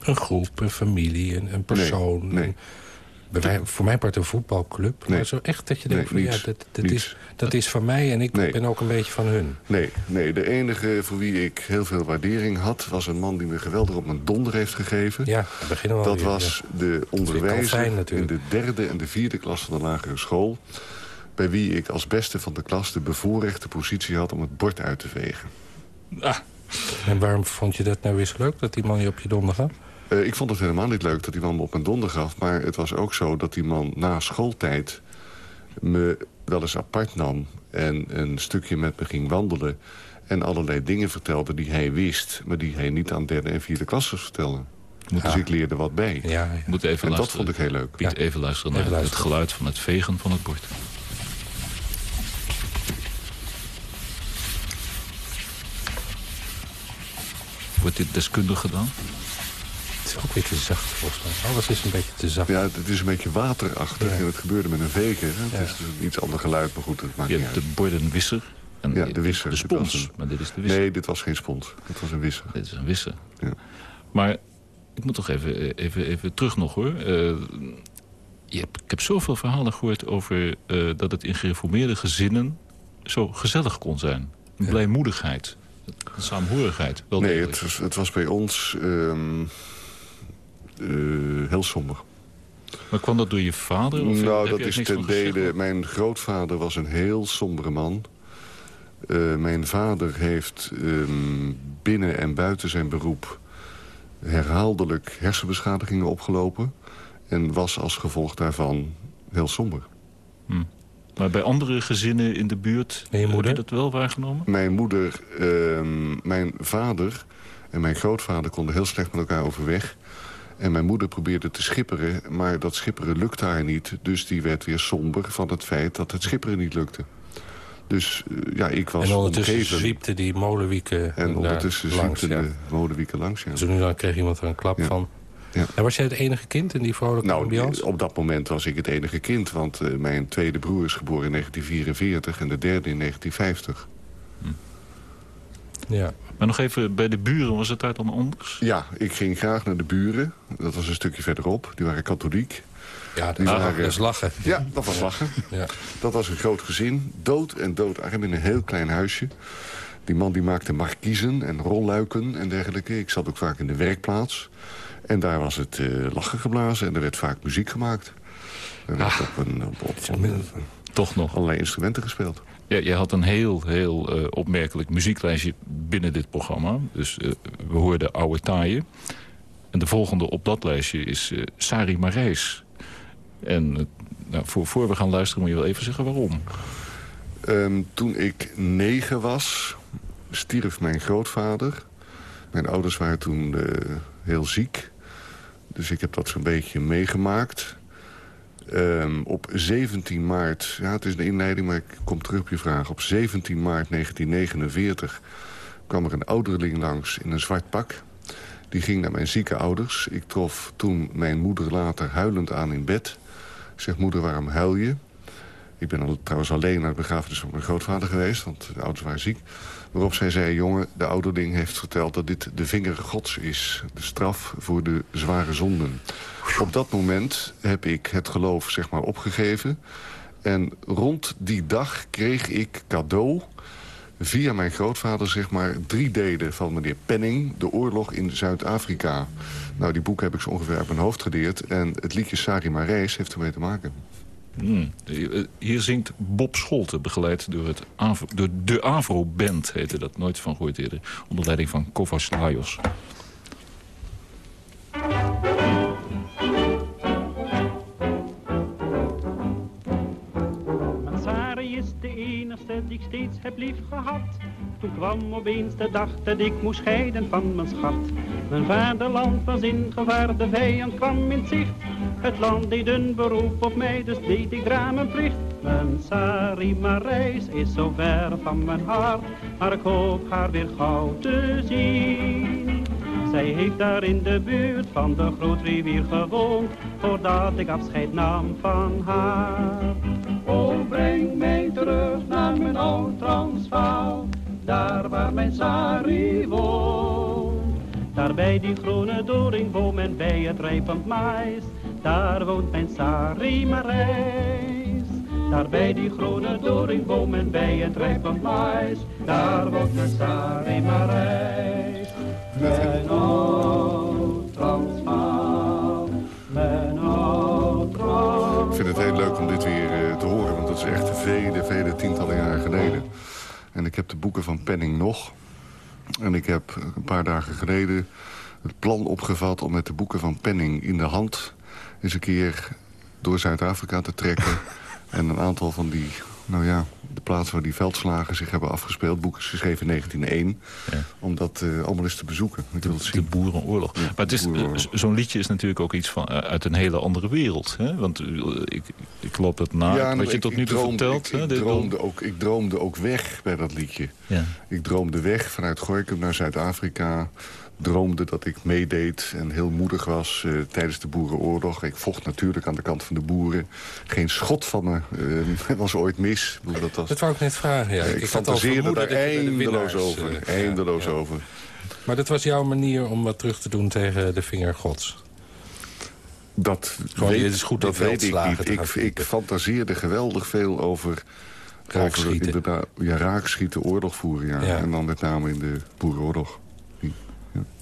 Een groep, een familie, een, een persoon. nee. een- wij- voor mijn part een voetbalclub. Nee. Maar zo echt dat je Nee, denkt van niets. ja, dat, dat, is, dat is van mij en ik Nee. ben ook een beetje van hun. Nee, nee, de enige voor wie ik heel veel waardering had... was een man die me geweldig op mijn donder heeft gegeven. Ja, we beginnen wel Dat weer, was ja. de onderwijzer fijn in de derde en de vierde klas van de lagere school... bij wie ik als beste van de klas de bevoorrechte positie had om het bord uit te vegen. En waarom vond je dat nou weer zo leuk, dat die man je op je donder gaf? Eh, ik vond het helemaal niet leuk dat die man me op mijn donder gaf... maar het was ook zo dat die man na schooltijd me wel eens apart nam... en een stukje met me ging wandelen... en allerlei dingen vertelde die hij wist... maar die hij niet aan derde en vierde klassers vertelde. Dus Ja. ik leerde wat bij. Ja, moet even En dat luisteren. vond ik heel leuk. Piet, Ja. even luisteren Even naar luisteren. het geluid van het vegen van het bord. Wordt dit deskundig gedaan? Is ook weer te zacht, volgens mij. Alles is een beetje te zacht. Ja, het is een beetje waterachtig. Ja. En het gebeurde met een veker. hè. Ja. Het is dus een iets ander geluid, maar goed, het maakt Je niet hebt uit. de bordenwisser. En Ja, de wisser. De spons, een- maar dit is de wisser. Nee, dit was geen spons. Dit was een wisser. Dit is een wisser. Ja. Maar ik moet toch even, even, even terug nog hoor. Eh, je hebt, ik heb zoveel verhalen gehoord over eh, dat het in gereformeerde gezinnen zo gezellig kon zijn. Een blijmoedigheid, een saamhorigheid. Wel Nee, het was, het was bij ons ehm, eh, heel somber. Maar kwam dat door je vader? Of nou, dat is ten dele... Mijn grootvader was een heel sombere man. Eh, mijn vader heeft ehm, binnen en buiten zijn beroep... herhaaldelijk hersenbeschadigingen opgelopen... en was als gevolg daarvan heel somber. Maar bij andere gezinnen in de buurt En je heb moeder? je dat wel waargenomen? Mijn moeder, ehm, mijn vader en mijn grootvader konden heel slecht met elkaar overweg. En mijn moeder probeerde te schipperen, maar dat schipperen lukte haar niet. Dus die werd weer somber van het feit dat het schipperen niet lukte. Dus eh, ja, ik was En ondertussen omgeven. zwiepte die molenwieken En ondertussen langs. zwiepte Ja. de molenwieken langs. Ja. Zo nu dan kreeg iemand er een klap Ja. van. Ja. En was jij het enige kind in die vrolijke Nou, ambiance? op dat moment was ik het enige kind. Want eh, mijn tweede broer is geboren in 1944 en de derde in 1950. Ja. Maar nog even, bij de buren was het daar dan anders? Ja, ik ging graag naar de buren. Dat was een stukje verderop. Die waren katholiek. Ja, Die dat waren- dat is lachen. Ja, dat was lachen. Ja. Dat was een groot gezin. Dood en doodarm in een heel klein huisje. Die man die maakte markiezen en rolluiken en dergelijke. Ik zat ook vaak in de werkplaats. En daar was het eh, lachen geblazen en er werd vaak muziek gemaakt. Er werd op, een, op, op, op Toch nog. allerlei instrumenten gespeeld. Ja, je had een heel, heel eh, opmerkelijk muzieklijstje binnen dit programma. Dus eh, we hoorden Oude Taaien. En de volgende op dat lijstje is eh, Sari Marijs. En nou, voor, voor we gaan luisteren moet je wel even zeggen waarom. Ehm, toen ik negen was, stierf mijn grootvader. Mijn ouders waren toen heel ziek. Dus ik heb dat zo'n beetje meegemaakt. Ehm, op 17 maart, ja het is een inleiding, maar ik kom terug op je vraag. Op 17 maart 1949 kwam er een ouderling langs in een zwart pak. Die ging naar mijn zieke ouders. Ik trof toen mijn moeder later huilend aan in bed. Ik zeg, moeder, waarom huil je? Ik ben al, trouwens alleen naar de begrafenis van mijn grootvader geweest... want de ouders waren ziek. Waarop zij zei, jongen, de ouderling heeft verteld... dat dit de vinger gods is. De straf voor de zware zonden. Op dat moment heb ik het geloof zeg maar opgegeven. En rond die dag kreeg ik cadeau via mijn grootvader zeg maar drie delen van meneer Penning... de oorlog in Zuid-Afrika. Nou, die boeken heb ik zo ongeveer uit mijn hoofd geleerd. En het liedje Sari Marijs heeft ermee te maken. Hmm. Hier zingt Bob Scholten, begeleid door, het de Avro-band, heette dat. Nooit van gehoord eerder. Onder leiding van Kovas Lajos. Die ik steeds heb lief gehad. Toen kwam opeens de dag dat ik moest scheiden van mijn schat. Mijn vaderland was in gevaar, de vijand kwam in zicht. Het land deed een beroep op mij, dus deed ik daar mijn plicht. Mijn Sari Marijs is zo ver van mijn hart, maar ik hoop haar weer gauw te zien. Zij heeft daar in de buurt van de grootrivier gewoond, voordat ik afscheid nam van haar. O, breng mij terug naar mijn oud Transvaal, daar waar mijn Sari woont. Daar bij die groene doringboom en bij het rijpend mais, daar woont mijn Sari Marijs. Daar bij die groene doringboom en bij het rijpend mais, daar woont mijn Sari Marijs. Mijn oud Transvaal, mijn oud Transvaal. Ik vind het heel leuk om dit weer dat is echt vele, vele tientallen jaren geleden. En ik heb de boeken van Penning nog. En ik heb een paar dagen geleden het plan opgevat om met de boeken van Penning in de hand... eens een keer door Zuid-Afrika te trekken. en een aantal van die, nou ja, de plaats waar die veldslagen zich hebben afgespeeld. boek is geschreven in 1901. Om dat uh, allemaal eens te bezoeken. Ik wil het zien. De boerenoorlog. maar het is, zo'n liedje is natuurlijk ook iets van, uit een hele andere wereld. Hè? Want ik, ik loop het na, ja, wat je tot nu toe vertelt. Ik, ik, droomde ook, ik droomde ook weg bij dat liedje. Ja. Ik droomde weg vanuit Gorkum naar Zuid-Afrika droomde dat ik meedeed en heel moedig was uh, tijdens de boerenoorlog. Ik vocht natuurlijk aan de kant van de boeren. Geen schot van me uh, was ooit mis. Dat, was... dat wou ik net vragen, ja. ik, ik fantaseerde daar eindeloos over. Eindeloos ja, over. Maar dat was jouw manier om wat terug te doen tegen de vinger gods? Dat, weet, is goed dat weet ik niet. Ik, ik fantaseerde geweldig veel over... Raakschieten. Over, ja, raakschieten, oorlog voeren, ja. En dan met name in de boerenoorlog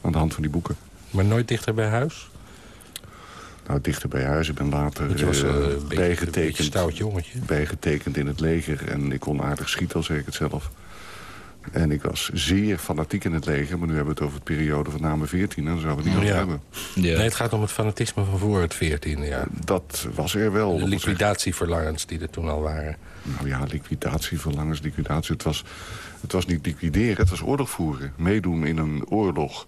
aan de hand van die boeken. Maar nooit dichter bij huis? Nou, dichter bij huis. Ik ben later je was, uh, bijgetekend, een stout jongetje. bijgetekend in het leger. En ik kon aardig schieten, al zeg ik het zelf. En ik was zeer fanatiek in het leger. Maar nu hebben we het over de periode van na 14. En daar zouden we het niet over hebben. Ja. Nee, het gaat om het fanatisme van voor het 14e jaar. Dat was er wel. De liquidatieverlangens die er toen al waren. Nou ja, liquidatieverlangens, liquidatie. Het was het was niet liquideren, het was oorlog voeren. Meedoen in een oorlog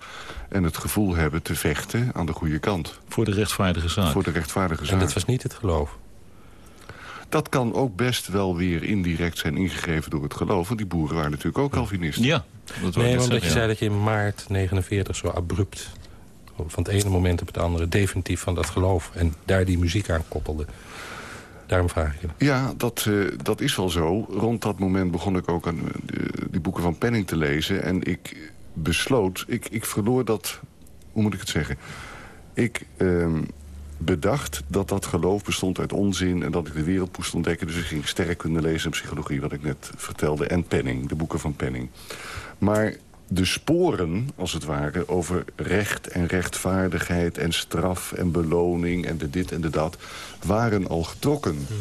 en het gevoel hebben te vechten aan de goede kant. Voor de rechtvaardige zaak. Voor de rechtvaardige zaak. En dat was niet het geloof? Dat kan ook best wel weer indirect zijn ingegeven door het geloof. Want die boeren waren natuurlijk ook Calvinisten. Ja. Dat nee, omdat je zei dat je in maart 49 zo abrupt... van het ene moment op het andere definitief van dat geloof... en daar die muziek aan koppelde. Daarom vraag ik je. Ja, dat, uh, dat is wel zo. Rond dat moment begon ik ook aan uh, die boeken van Penning te lezen. En ik besloot, ik, ik verloor dat... Hoe moet ik het zeggen? Ik uh, bedacht dat dat geloof bestond uit onzin... en dat ik de wereld moest ontdekken. Dus ik ging sterkkunde lezen en psychologie, wat ik net vertelde. En Penning, de boeken van Penning. Maar de sporen, als het ware, over recht en rechtvaardigheid... en straf en beloning en de dit en de dat, waren al getrokken. Hmm.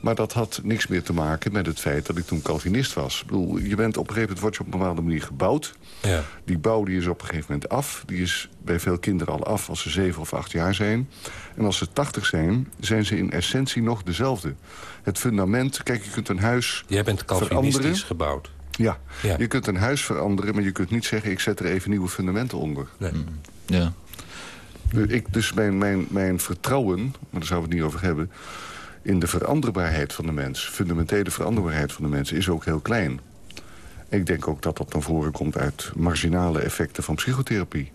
Maar dat had niks meer te maken met het feit dat ik toen Calvinist was. Ik bedoel, je bent op een gegeven moment word je op een bepaalde manier gebouwd. Ja. Die bouw die is op een gegeven moment af. Die is bij veel kinderen al af als ze zeven of acht jaar zijn. En als ze tachtig zijn, zijn ze in essentie nog dezelfde. Het fundament, kijk, je kunt een huis Jij bent Calvinistisch gebouwd. Ja. je kunt een huis veranderen, maar je kunt niet zeggen... ik zet er even nieuwe fundamenten onder. Nee. Mm. Ja. Ik, dus mijn, mijn, mijn vertrouwen, maar daar zouden we het niet over hebben... in de veranderbaarheid van de mens, fundamentele veranderbaarheid van de mens... is ook heel klein. Ik denk ook dat dat naar voren komt uit marginale effecten van psychotherapie.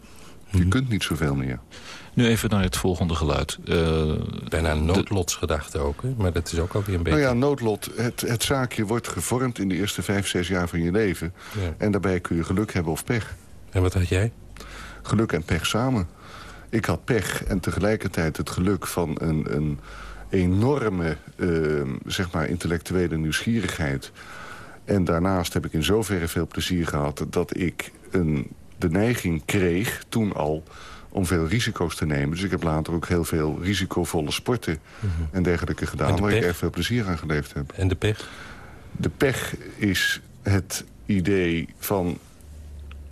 Je mhm. kunt niet zoveel meer. Nu even naar het volgende geluid. Uh, Bijna een noodlotsgedachte ook, hè? maar dat is ook alweer een beetje... Nou ja, noodlot. Het, het zaakje wordt gevormd in de eerste vijf, zes jaar van je leven. Ja. En daarbij kun je geluk hebben of pech. En wat had jij? Geluk en pech samen. Ik had pech en tegelijkertijd het geluk van een, een enorme uh, zeg maar intellectuele nieuwsgierigheid. En daarnaast heb ik in zoverre veel plezier gehad... dat ik een, de neiging kreeg, toen al om veel risico's te nemen. Dus ik heb later ook heel veel risicovolle sporten mhm. en dergelijke gedaan... waar ik erg veel plezier aan geleefd heb. En de pech? De pech is het idee van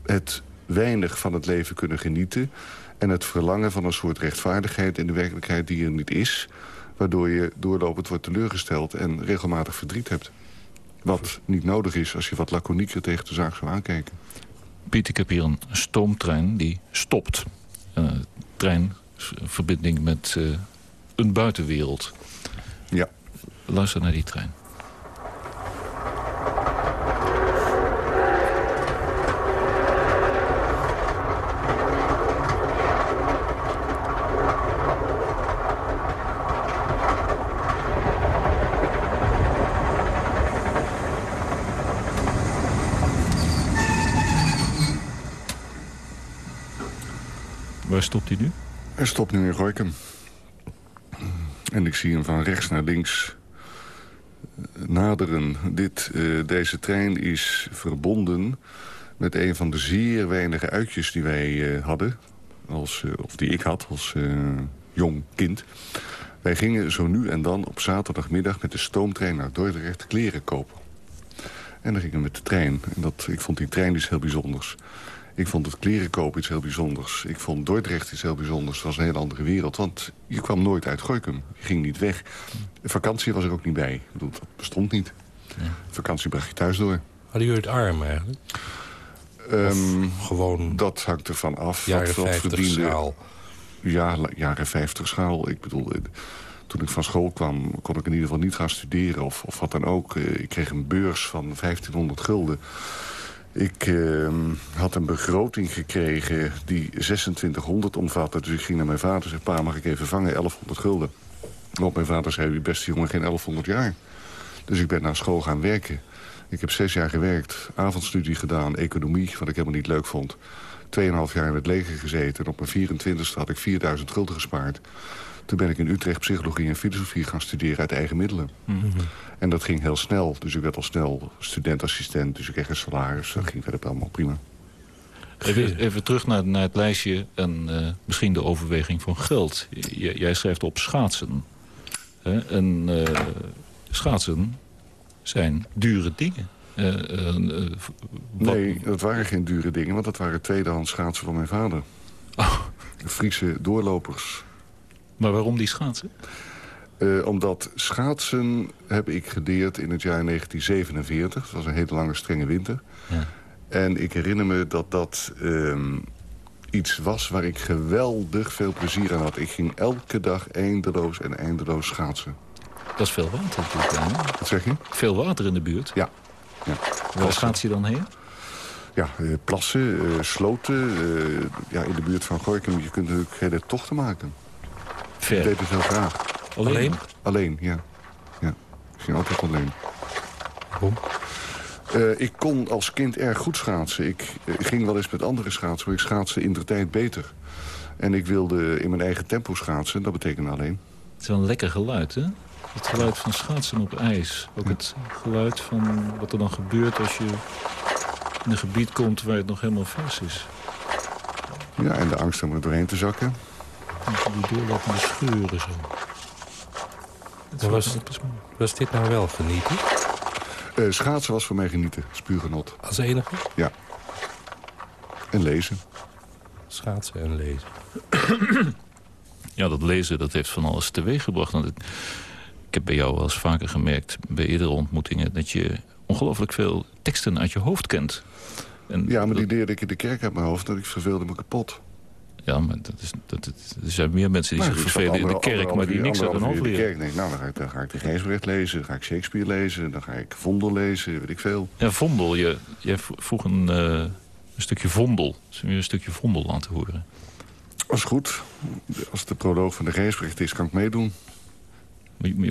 het weinig van het leven kunnen genieten... en het verlangen van een soort rechtvaardigheid in de werkelijkheid die er niet is... waardoor je doorlopend wordt teleurgesteld en regelmatig verdriet hebt. Wat niet nodig is als je wat laconieker tegen de zaak zou aankijken. Piet, ik heb hier een stoomtrein die stopt. Eh, treinverbinding met uh, een buitenwereld. Ja. Luister naar die trein. Waar stopt hij nu? Hij stopt nu in Roikum. En ik zie hem van rechts naar links naderen. Dit, uh, deze trein is verbonden met een van de zeer weinige uitjes die wij uh, hadden. Als, uh, of die ik had als jong kind. Wij gingen zo nu en dan op zaterdagmiddag met de stoomtrein naar Dordrecht kleren kopen. En dan gingen we met de trein. En dat, ik vond die trein dus heel bijzonders. Ik vond het klerenkoop iets heel bijzonders. Ik vond Dordrecht iets heel bijzonders. Het was een hele andere wereld. Want je kwam nooit uit Gooikum. Je ging niet weg. De vakantie was er ook niet bij. Ik bedoel, dat bestond niet. Vakantie bracht je thuis door. Hadden jullie het arm eigenlijk? Ehm, Gewoon dat hangt ervan af. jaren wat, wat 50 verdiende- schaal. Ja, jaren 50 schaal. Ik bedoel, eh, toen ik van school kwam... kon ik in ieder geval niet gaan studeren of, of wat dan ook. Eh, Ik kreeg een beurs van 1500 gulden. Ik ehm, had een begroting gekregen die 2600 omvatte. Dus ik ging naar mijn vader en zei... pa, mag ik even vangen? 1100 gulden. Want mijn vader zei, die beste jongen, geen 1100 jaar. Dus ik ben naar school gaan werken. Ik heb zes jaar gewerkt, avondstudie gedaan, economie... wat ik helemaal niet leuk vond. Tweeënhalf jaar in het leger gezeten. En op mijn 24ste had ik 4000 gulden gespaard. Toen ben ik in Utrecht psychologie en filosofie gaan studeren uit eigen middelen. En dat ging heel snel. Dus ik werd al snel studentassistent. Dus ik kreeg een salaris. Dat ging verder allemaal prima. Even, even terug naar, naar het lijstje en eh, misschien de overweging van geld. J- jij schrijft op schaatsen. Hè? En eh, schaatsen zijn dure dingen. Eh, Nee, dat waren geen dure dingen. Want dat waren tweedehands schaatsen van mijn vader. Oh, Friese doorlopers. Maar waarom die schaatsen? Eh, omdat schaatsen heb ik geleerd in het jaar 1947. Het was een hele lange strenge winter. Ja. En ik herinner me dat dat ehm, iets was waar ik geweldig veel plezier aan had. Ik ging elke dag eindeloos en eindeloos schaatsen. Dat is veel water natuurlijk. hè? Wat zeg je? Veel water in de buurt. Ja. ja. Waar schaats je dan heen? Ja, eh, plassen, eh, sloten. ja, in de buurt van Gorkum. Je kunt natuurlijk hele tochten maken. Ik deed het heel graag. Alleen? Alleen, ja. ja. Ik ging altijd alleen. Waarom? Eh, ik kon als kind erg goed schaatsen. Ik eh, ging wel eens met andere schaatsen, maar ik schaatste in de tijd beter. En ik wilde in mijn eigen tempo schaatsen. Dat betekende alleen. Het is wel een lekker geluid, hè? Het geluid van schaatsen op ijs. Ook het geluid van wat er dan gebeurt als je in een gebied komt waar het nog helemaal vers is. Ja, en de angst om er doorheen te zakken. Die doorlopende scheuren zo. Was, dat mooi. was dit nou wel genieten? Eh, schaatsen was voor mij genieten. Spuurgenot. Als enige? Ja. En lezen. Schaatsen en lezen. Ja, dat lezen dat heeft van alles teweeggebracht. Want het- ik heb bij jou wel eens vaker gemerkt, bij eerdere ontmoetingen... dat je ongelooflijk veel teksten uit je hoofd kent. En Ja, maar die dat- leerde ik in de kerk uit mijn hoofd. Dat ik verveelde me kapot. Ja, maar dat is, dat, dat- er zijn meer mensen die Nou, zich vervelen in de kerk... maar die niks hoofd in de kerk. Nee, nou, dan ga, ik, dan ga ik de Gijsbrecht lezen. Dan ga ik Shakespeare lezen. Dan ga ik Vondel lezen. Weet ik veel. Ja, Vondel. Je, jij vroeg een, eh, een stukje Vondel. Zullen we een stukje Vondel laten horen? Als goed. Als het de proloog van de Gijsbrecht is, kan ik meedoen.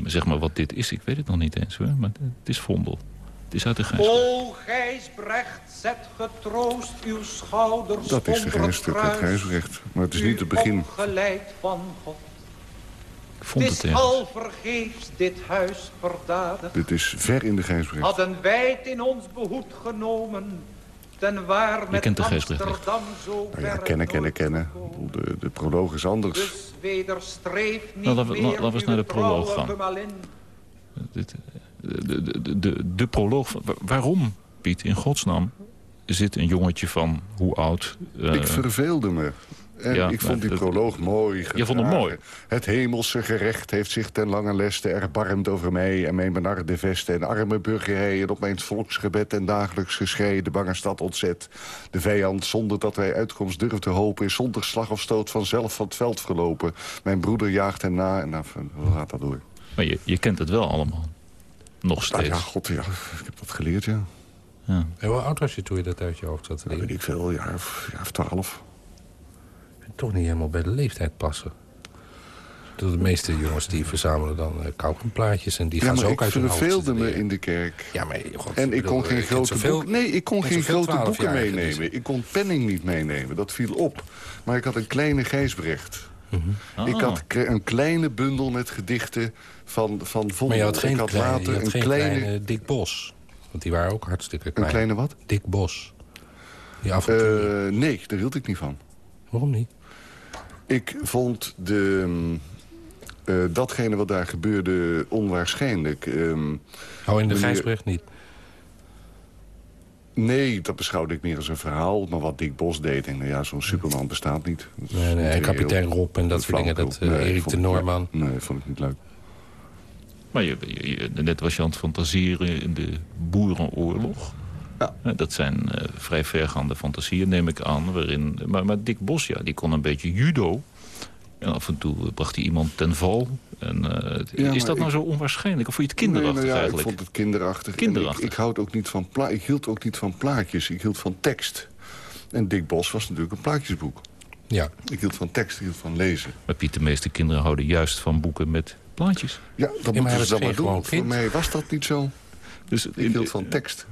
Zeggen maar wat dit is. Ik weet het nog niet eens hoor. Maar het is Vondel. Het is uit de Gijsbrecht. O Gijsbrecht, zet getroost uw schouders Dat is de onder het. Gijsbrecht. Maar het is niet het begin. opgeleid van God. Ik vond Het het al vergeefs dit huis verdadigd. Dit is ver in de Gijsbrecht. Hadden wij het in ons behoed genomen. Ten waar met kent de Gijsbrecht. Amsterdam zo Nou ja, ver kennen, kennen, kennen. De, de proloog is anders. Dus wederstreef niet Nou, laten we- meer laten we eens naar de proloog gaan. Dit, de, de, de, proloog. Waarom, Piet, in godsnaam... zit een jongetje van hoe oud? eh, Ik verveelde me. En ja, ik vond maar die proloog mooi. Je vond hem mooi? Het hemelse gerecht heeft zich ten lange leste erbarmd over mij... en mijn benarde vesten en arme burgerij... en op mijn volksgebed en dagelijks geschrei de bange stad ontzet. De vijand, zonder dat wij uitkomst durfden hopen... is zonder slag of stoot vanzelf van het veld verlopen. Mijn broeder jaagt hen na en dan hoe gaat dat door? Maar je, je kent het wel allemaal. Nog Nou steeds. ja, god, ja, ik heb dat geleerd, ja. Ja. En hoe oud was je toen je dat uit je hoofd zat te leren? weet ik veel, jaar of, jaar of twaalf. Toch niet helemaal bij de leeftijd passen. De meeste jongens die verzamelen dan uh, kauwgomplaatjes en die Ja, gaan ze maar ook uit hun hoofd verveelde zitten me in de kerk. Ja, maar god, En ik kon geen grote zoveel- boeken... Nee, ik kon geen grote boeken 12-jarigen, meenemen. dus- Ik kon penning niet meenemen. Dat viel op. Maar ik had een kleine Gijsbrecht. Mhm. Ik Ah. had kre- een kleine bundel met gedichten van, van Vondel. Maar je had geen, ik had kleine, later had een geen kleine... kleine Dick Bos. Want die waren ook hartstikke klein. Een kleine wat? Dick Bos. Die. Eh, nee, daar hield ik niet van. Waarom niet? Ik vond de, eh, datgene wat daar gebeurde onwaarschijnlijk. Ehm, Oh, in de Gijsbrecht niet. nee, dat beschouwde ik meer als een verhaal. Maar wat Dick Bos deed, ik, nou ja, zo'n Superman bestaat niet. Dat Nee, nee, kapitein. Rob en dat soort dingen. Dat uh, Nee, Erik de Noorman. Nee, vond ik niet leuk. Maar je, net was je aan het fantaseren in de boerenoorlog. Ja. Dat zijn eh, vrij vergaande fantasieën, neem ik aan. Waarin, maar, maar Dick Bos, ja, die kon een beetje judo. En af en toe bracht hij iemand ten val. En, eh, Ja, is dat nou ik- zo onwaarschijnlijk? Of vond je het kinderachtig Nee, nou ja, eigenlijk? Ik vond het kinderachtig. Kinderachtig. Ik, ik, houd ook niet van pla ik hield ook niet van plaatjes. Ik hield van tekst. En Dick Bos was natuurlijk een plaatjesboek. Ja. Ik hield van tekst, ik hield van lezen. Maar Piet, de meeste kinderen houden juist van boeken met plaatjes. Ja, dat maar moeten ze dan maar doen. Voor mij was dat niet zo. Dus Ik hield van tekst.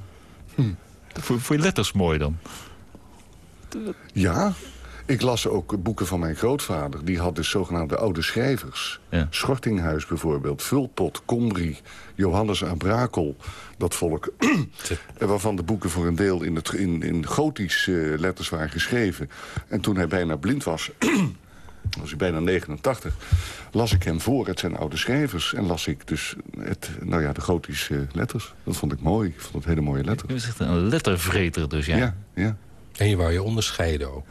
Voor, voor je letters mooi dan? Ja, ik las ook boeken van mijn grootvader. Die had dus zogenaamde oude schrijvers. Ja. Schortinghuis bijvoorbeeld, Vulpot, Combri, Johannes Abrakel. Dat volk. Waarvan de boeken voor een deel in, het, in, in gotisch eh, letters waren geschreven. En toen hij bijna blind was... was hij bijna 89, las ik hem voor uit zijn oude schrijvers. En las ik dus het, nou ja, de gotische letters. Dat vond ik mooi. Ik vond het hele mooie letters. Je zegt een lettervreter dus, ja. Ja, ja. En je wou je onderscheiden ook.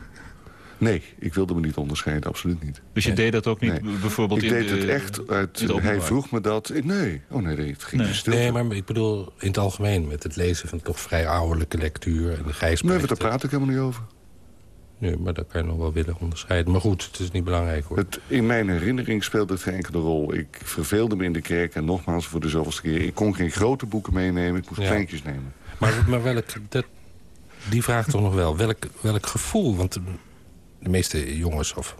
Nee, ik wilde me niet onderscheiden, absoluut niet. Dus je deed dat ook niet Nee. bijvoorbeeld Ik in deed de- het echt uit... het Hij vroeg me dat... ik- Nee, oh nee, nee het ging Nee. in stilte. Nee, Nee, maar ik bedoel in het algemeen met het lezen van toch vrij ouderlijke lectuur en de maar gijsbrechten. daar praat ik helemaal niet over. Nee, maar dat kan je nog wel willen onderscheiden. Maar goed, het is niet belangrijk hoor. Het, in mijn herinnering speelde het geen enkele rol. Ik verveelde me in de kerk en nogmaals voor de zoveelste keer... ik kon geen grote boeken meenemen, ik moest Ja. kleintjes nemen. Maar, maar welk, dat, die vraag toch nog wel. Welk, welk gevoel? Want de, meeste jongens, of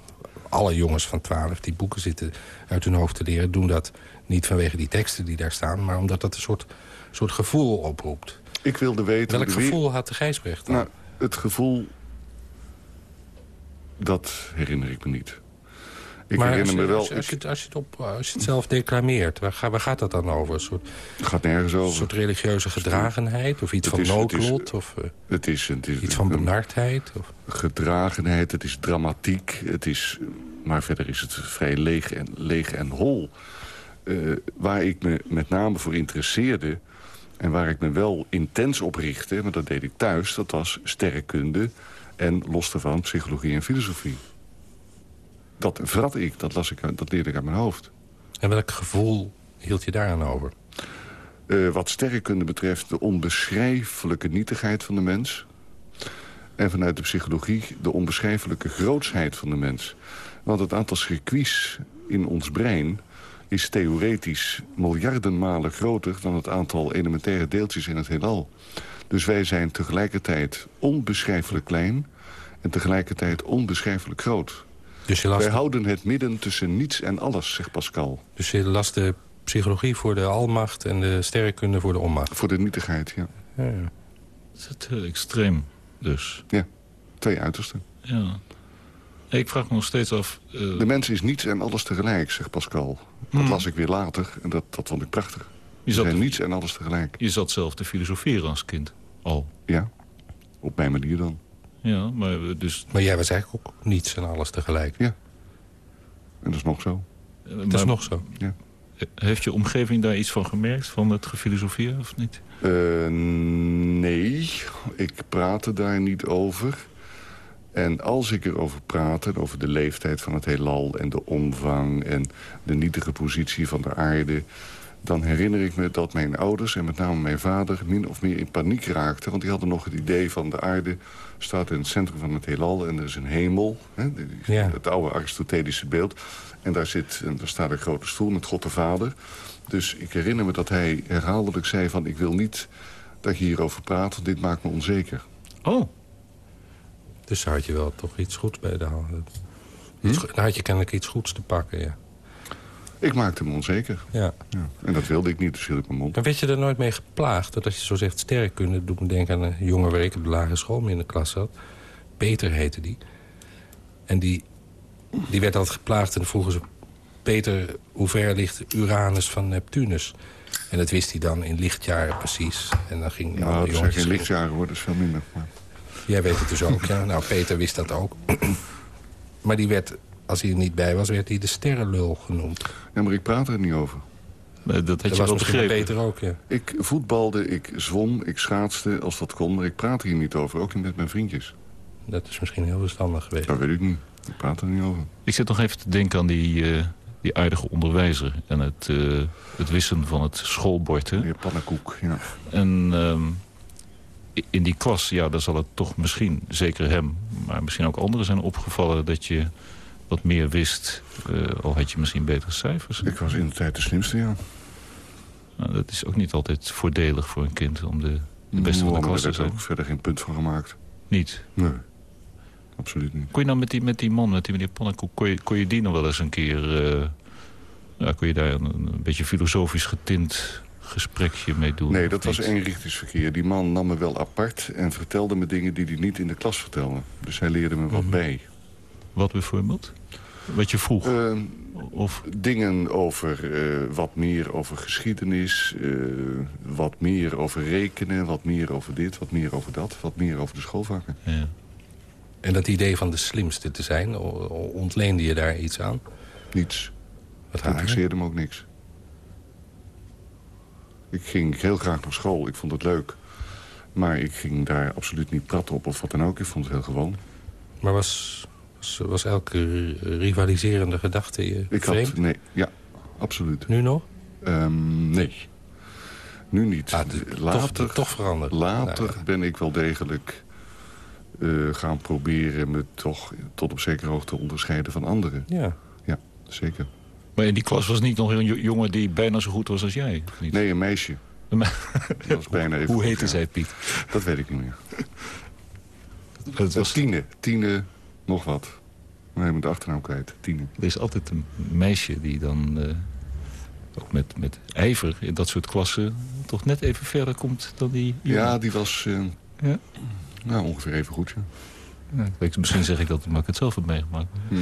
alle jongens van 12... die boeken zitten uit hun hoofd te leren... doen dat niet vanwege die teksten die daar staan... maar omdat dat een soort, soort gevoel oproept. Ik wilde weten... Welk gevoel had de Gijsbrecht dan? Nou, het gevoel... Dat herinner ik me niet. Ik maar herinner als, me wel... als, je- als, je, ik- het- als, je het op, als je het zelf declameert, waar, ga- waar gaat dat dan over? Een soort, het gaat nergens een over. soort religieuze gedragenheid? Of iets Het van is- het is- noodlot? Of eh, Het is, het is iets van een- benardheid? Of, gedragenheid, het is dramatiek. Het is, maar verder is het vrij leeg en, leeg en hol. Eh, waar ik me met name voor interesseerde... en waar ik me wel intens op richtte... maar dat deed ik thuis, dat was sterrenkunde... en los daarvan psychologie en filosofie. Dat vrat ik, dat, las ik, dat leerde ik uit mijn hoofd. en welk gevoel hield je daaraan over? Eh, wat sterrenkunde betreft de onbeschrijfelijke nietigheid van de mens. En vanuit de psychologie de onbeschrijfelijke grootsheid van de mens. Want het aantal circuits in ons brein is theoretisch miljarden malen groter... dan het aantal elementaire deeltjes in het heelal. Dus wij zijn tegelijkertijd onbeschrijfelijk klein... en tegelijkertijd onbeschrijfelijk groot. Dus je, las Wij de, houden het midden tussen niets en alles, zegt Pascal. dus je las de psychologie voor de almacht en de sterrenkunde voor de onmacht. Voor de nietigheid, ja. Ja, ja. Dat is heel extreem, dus. Twee uitersten. Ja. Ik vraag me nog steeds af... eh, De mens is niets en alles tegelijk, zegt Pascal. Dat Hmm. las ik weer later en dat, dat vond ik prachtig. je, zat, zijn niets en alles tegelijk. je zat zelf te filosoferen als kind. Al. Ja, op mijn manier dan. Ja, maar eh, dus... Maar jij was eigenlijk ook niets en alles tegelijk. En dat is nog zo. eh, Dat is nog zo. Heeft je omgeving daar iets van gemerkt, van het gefilosofeer of niet? Eh, nee, ik praatte daar niet over. En als ik erover praatte, over de leeftijd van het heelal... en de omvang en de nietige positie van de aarde... dan herinner ik me dat mijn ouders en met name mijn vader... min of meer in paniek raakten. Want die hadden nog het idee van de aarde staat in het centrum van het heelal... en er is een hemel, hè, Ja. het oude Aristotelische beeld. En daar, zit, en daar staat een grote stoel met God de Vader. Dus ik herinner me dat hij herhaaldelijk zei van... ik wil niet dat je hierover praat, want dit maakt me onzeker. Oh, Dus daar had je wel toch iets goeds bij de hand. Daar had je kennelijk iets goeds te pakken, ja. Ik maakte me onzeker. ja. Ja. En dat wilde ik niet, dus hield ik mijn mond. Maar werd je er nooit mee geplaagd? Dat als je zo zegt sterrenkunde, doet me denken aan een jongen waar ik op de lagere school mee in de klas zat. Peter heette die. En die, die werd altijd geplaagd en dan vroegen ze... Peter, hoe ver ligt Uranus van Neptunus? En dat wist hij dan in lichtjaren precies. En dan ging Nou, dat jongetjes... geen lichtjaren dat is veel minder. Maar... Jij weet het dus ook, ja. Nou, Peter wist dat ook. maar die werd, als hij er niet bij was, werd hij de sterrenlul genoemd. Ja, maar ik praat er niet over. nee, dat had Dat je was wel begrepen. Peter ook, ja. Ik voetbalde, ik zwom, ik schaatste als dat kon. Maar ik praat hier niet over, ook niet met mijn vriendjes. Dat is misschien heel verstandig geweest. Dat weet ik niet. Ik praat er niet over. Ik zit nog even te denken aan die, eh, die aardige onderwijzer en het, eh, het wissen van het schoolbord. Hè? Pannenkoek, ja. En ehm, in die klas, ja, daar zal het toch misschien, zeker hem... maar misschien ook anderen zijn opgevallen dat je wat meer wist. eh, al had je misschien betere cijfers. Ik was in de tijd de slimste, ja. Nou, dat is ook niet altijd voordelig voor een kind om de, de beste van de klas te zijn. ook verder geen punt van gemaakt. Niet. Nee, absoluut niet. Kon je nou met die, met die man, met die meneer Pannenkoek... kon je, kon je die nog wel eens een keer... eh, ja, kon je daar een, een beetje filosofisch getint gesprekje mee doen? Nee, dat was eenrichtingsverkeer. Die man nam me wel apart en vertelde me dingen die hij niet in de klas vertelde. Dus hij leerde me Mhm. wat bij. Wat bijvoorbeeld? Wat je vroeg? Eh, of... Dingen over eh, wat meer over geschiedenis, eh, wat meer over rekenen, wat meer over dit, wat meer over dat, wat meer over de schoolvakken. Ja. En dat idee van de slimste te zijn, ontleende je daar iets aan? Niets. Wat Het interesseerde me ook niks. Ik ging heel graag naar school, ik vond het leuk. Maar ik ging daar absoluut niet praten op of wat dan ook. Ik vond het heel gewoon. Maar was, was, was elke rivaliserende gedachte je Ik vreemd? had, nee, ja, absoluut. Nu nog? Ehm, nee. Nu niet. Ah, het- later, toch, toch veranderd. later Nou, ben ik wel degelijk eh, gaan proberen... me toch tot op zekere hoogte te onderscheiden van anderen. Ja. Ja, zeker. Maar in die klas was niet nog een jo- jongen die bijna zo goed was als jij? niet? Nee, een meisje. Een me- Dat was bijna even Hoe heette zij, Piet? Dat weet ik niet meer. Het Was... was, Tine. Tine nog wat. Nee, met de achternaam kwijt. Tine. er is altijd een meisje die dan... eh, ook met, met ijver in dat soort klassen... toch net even verder komt dan die jongen. Ja, die was eh, Ja. nou, ongeveer even goed, ja. Ja, ik weet- misschien zeg ik dat omdat ik het zelf heb meegemaakt. Hm.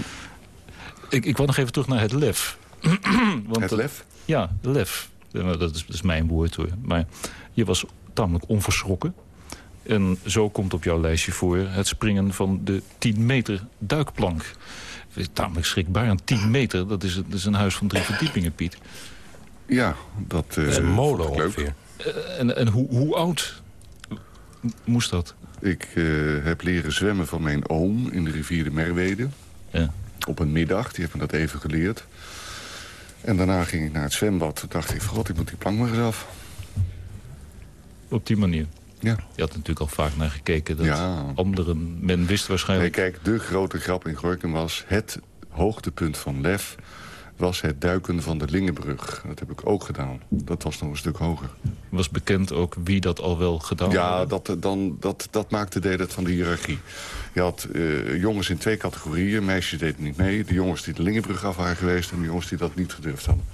Ik, ik wou nog even terug naar het lef. Want Het lef? Ja, lef. Ja, maar Dat is, dat is mijn woord hoor. Maar je was tamelijk onverschrokken. En zo komt op jouw lijstje voor het springen van de 10 meter duikplank. Dat is Tamelijk schrikbaar. Een 10 meter, dat is, dat is een huis van drie verdiepingen, Piet. Ja, dat... eh, Dat is een molen ongeveer. Eh, En, en hoe, hoe oud moest dat? Ik eh, heb leren zwemmen van mijn oom in de rivier de Merwede. Ja. Op een middag, die heeft me dat even geleerd. En daarna ging ik naar het zwembad. Toen dacht ik, god, ik moet die plank maar eens af. Op die manier. Ja. Je had natuurlijk al vaak naar gekeken dat Ja. anderen... Men wist Nee, waarschijnlijk... kijk, de grote grap in Gorkum was... het hoogtepunt van lef was het duiken van de Lingenbrug. Dat heb ik ook gedaan. Dat was nog een stuk hoger. was bekend ook wie dat al wel gedaan Ja, had. dat, eh, dan, dat, dat maakte deel uit van de hiërarchie. Je had eh, jongens in twee categorieën. Meisjes deden niet mee. De jongens die de Lingenbrug af waren geweest... en de jongens die dat niet gedurfd hadden.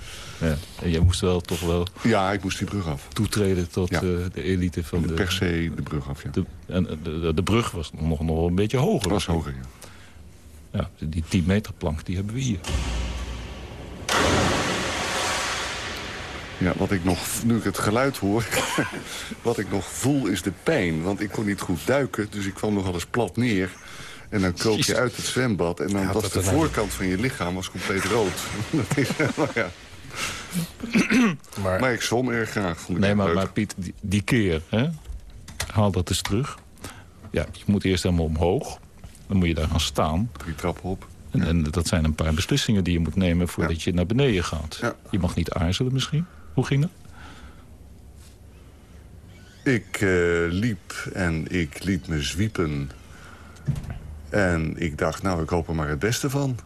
Ja. En jij moest wel toch wel Ja, ik moest die brug af. toetreden tot Ja. eh, de elite van de... Per se de brug af, ja. de en de, de, brug was nog, nog wel een beetje hoger. was hoger, ja. Ja, die 10 meter plank, die hebben we hier. Ja, wat ik nog, nu ik het geluid hoor, wat ik nog voel is de pijn. Want ik kon niet goed duiken, dus ik kwam nog wel eens plat neer. En dan kroop je uit het zwembad en dan Ja, was de voorkant van je lichaam was compleet rood. Dat is, maar, ja. Maar, maar ik zwom erg graag, vond ik Nee, maar, maar Piet, die, die keer, hè? haal dat eens terug. Ja, je moet eerst helemaal omhoog. Dan moet je daar gaan staan. Drie trappen op. En, en dat zijn een paar beslissingen die je moet nemen voordat je naar beneden gaat. Ja. Je mag niet aarzelen misschien. Hoe ging dat? Ik eh, liep en ik liet me zwiepen. En ik dacht, nou, ik hoop er maar het beste van.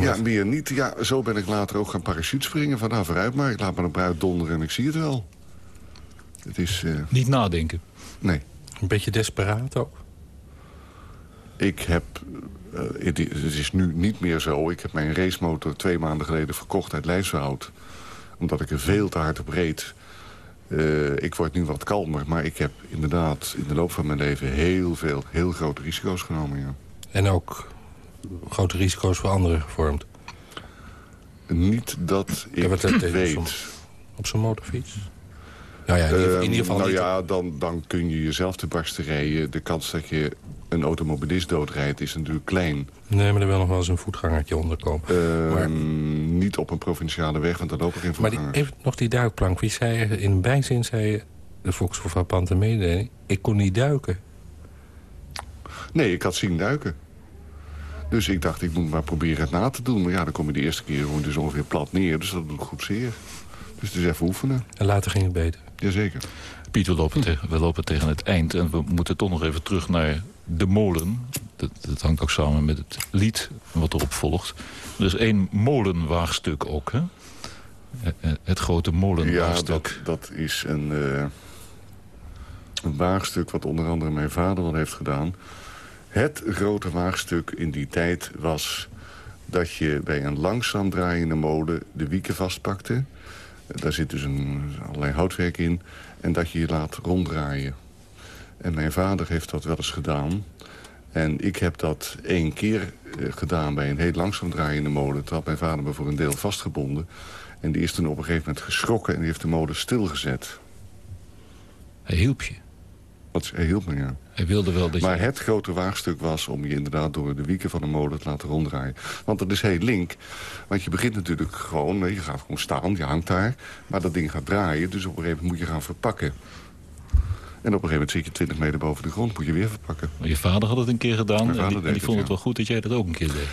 Ja, meer niet. Ja, zo ben ik later ook gaan parachutespringen. Van nou, vooruit maar. Ik laat me naar buiten donderen en ik zie het wel. Het is... eh, Niet nadenken. nee. een beetje desperaat ook. Ik heb... eh, het is nu niet meer zo. Ik heb mijn racemotor twee maanden geleden verkocht uit Lijfshout. Omdat ik er veel te hard op reed. Eh, ik word nu wat kalmer. Maar ik heb inderdaad in de loop van mijn leven heel veel, heel grote risico's genomen. Ja. En ook grote risico's voor anderen gevormd. Niet dat ik tegen weet. Op zo'n motorfiets. Nou ja, in ieder, in ieder geval Ehm, nou niet ja, dan, dan kun je jezelf te barsten rijden. De kans dat je een automobilist doodrijdt is natuurlijk klein. Nee, maar er wil nog wel eens een voetgangertje onderkomen. Ehm, Maar- Niet op een provinciale weg, want daar lopen geen Maar die, voetgangers. even nog die duikplank. Wie zei in een bijzin zei de Fox voor frappante mededeling... ik kon niet duiken. Nee, ik had zien duiken. Dus ik dacht, ik moet maar proberen het na te doen. Maar ja, dan kom je de eerste keer gewoon dus ongeveer plat neer. Dus dat doet goed zeer. Dus het is even oefenen. En later ging het beter. Jazeker. Piet, we lopen, tegen, we lopen tegen het eind. En we moeten toch nog even terug naar de molen. Dat, dat hangt ook samen met het lied wat erop volgt. Er is één molenwaagstuk ook, hè? Eh, eh, Het grote Ja, molenwaagstuk. dat, dat is een, eh, een waagstuk wat onder andere mijn vader wel heeft gedaan. Het grote waagstuk in die tijd was dat je bij een langzaam draaiende molen de wieken vastpakte. Daar zit dus een, allerlei houtwerk in. En dat je je laat ronddraaien. En mijn vader heeft dat wel eens gedaan. En ik heb dat één keer eh, gedaan bij een heel langzaam draaiende molen. Toen had mijn vader me voor een deel vastgebonden. En die is toen op een gegeven moment geschrokken en die heeft de molen stilgezet. Hij hielp je. Wat hij hielp me, ja. Hij wilde wel dat Maar je... het grote waagstuk was om je inderdaad door de wieken van de molen te laten ronddraaien. Want dat is heel link. Want je begint natuurlijk gewoon, je gaat gewoon staan, je hangt daar. Maar dat ding gaat draaien, dus op een gegeven moment moet je gaan verpakken. En op een gegeven moment zit je 20 meter boven de grond, moet je weer verpakken. Maar Je vader had het een keer gedaan. En die, en vond het ja. wel goed dat jij dat ook een keer deed.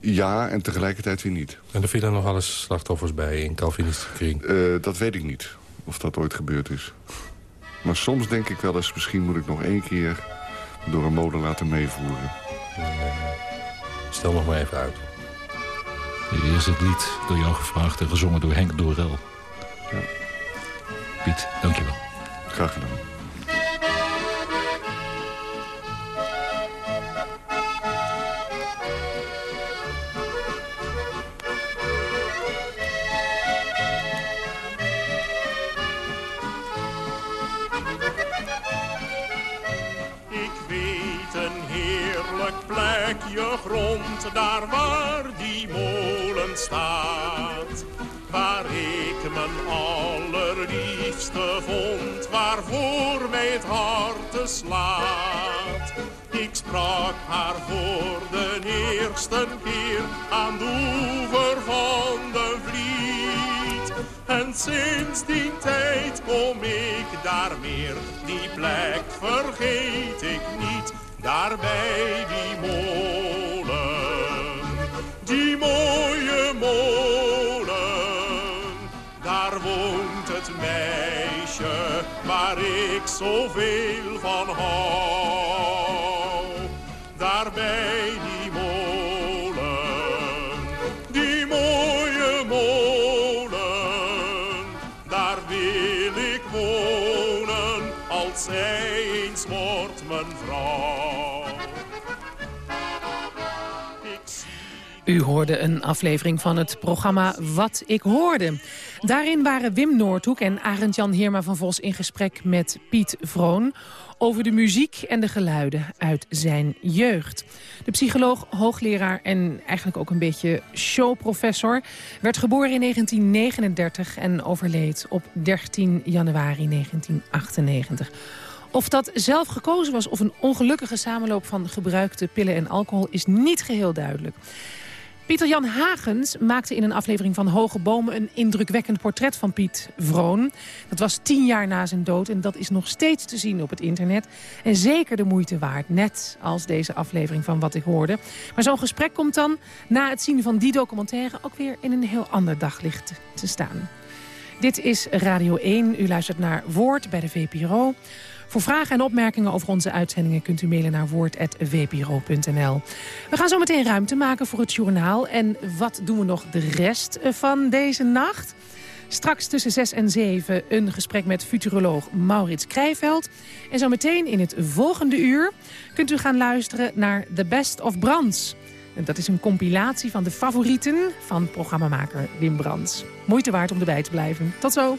Ja, en tegelijkertijd weer niet. En er vielen nog alles slachtoffers bij in Calvinistische kring. Eh, dat weet ik niet, of dat ooit gebeurd is. Maar soms denk ik wel eens, misschien moet ik nog één keer door een molen laten meevoeren. Stel nog maar even uit. Hier is het lied door jou gevraagd en gezongen door Henk Dorel. Ja. Piet, dankjewel. Graag gedaan. Heerlijk plekje grond, daar waar die molen staat. Waar ik mijn allerliefste vond, waarvoor mij het hart slaat. Ik sprak haar voor de eerste keer aan de oever van de vliet. En sinds die tijd kom ik daar meer, die plek vergeet ik niet, daar bij die molen. Die mooie molen, daar woont het meisje waar ik zoveel van hou. Daar bij die molen, die mooie molen, daar wil ik wonen als zij eens wordt mijn vrouw. U hoorde een aflevering van het programma Wat ik hoorde. Daarin waren Wim Noordhoek en Arend-Jan Heerma van Vos in gesprek met Piet Vroon... over de muziek en de geluiden uit zijn jeugd. De psycholoog, hoogleraar en eigenlijk ook een beetje showprofessor... werd geboren in 1939 en overleed op 13 januari 1998. Of dat zelf gekozen was of een ongelukkige samenloop van gebruikte pillen en alcohol... is niet geheel duidelijk. Pieter-Jan Hagens maakte in een aflevering van Hoge Bomen... een indrukwekkend portret van Piet Vroon. Dat was tien jaar na zijn dood en dat is nog steeds te zien op het internet. En zeker de moeite waard, net als deze aflevering van Wat ik hoorde. Maar zo'n gesprek komt dan, na het zien van die documentaire... ook weer in een heel ander daglicht te staan. Dit is Radio 1. U luistert naar Woord bij de VPRO. Voor vragen en opmerkingen over onze uitzendingen kunt u mailen naar woord.vpro.nl. We gaan zo meteen ruimte maken voor het journaal. En wat doen we nog de rest van deze nacht? Straks tussen 6 en 7 een gesprek met futuroloog Maurits Krijveld. En zo meteen in het volgende uur kunt u gaan luisteren naar The Best of Brands. Dat is een compilatie van de favorieten van programmamaker Wim Brands. Moeite waard om erbij te blijven. Tot zo!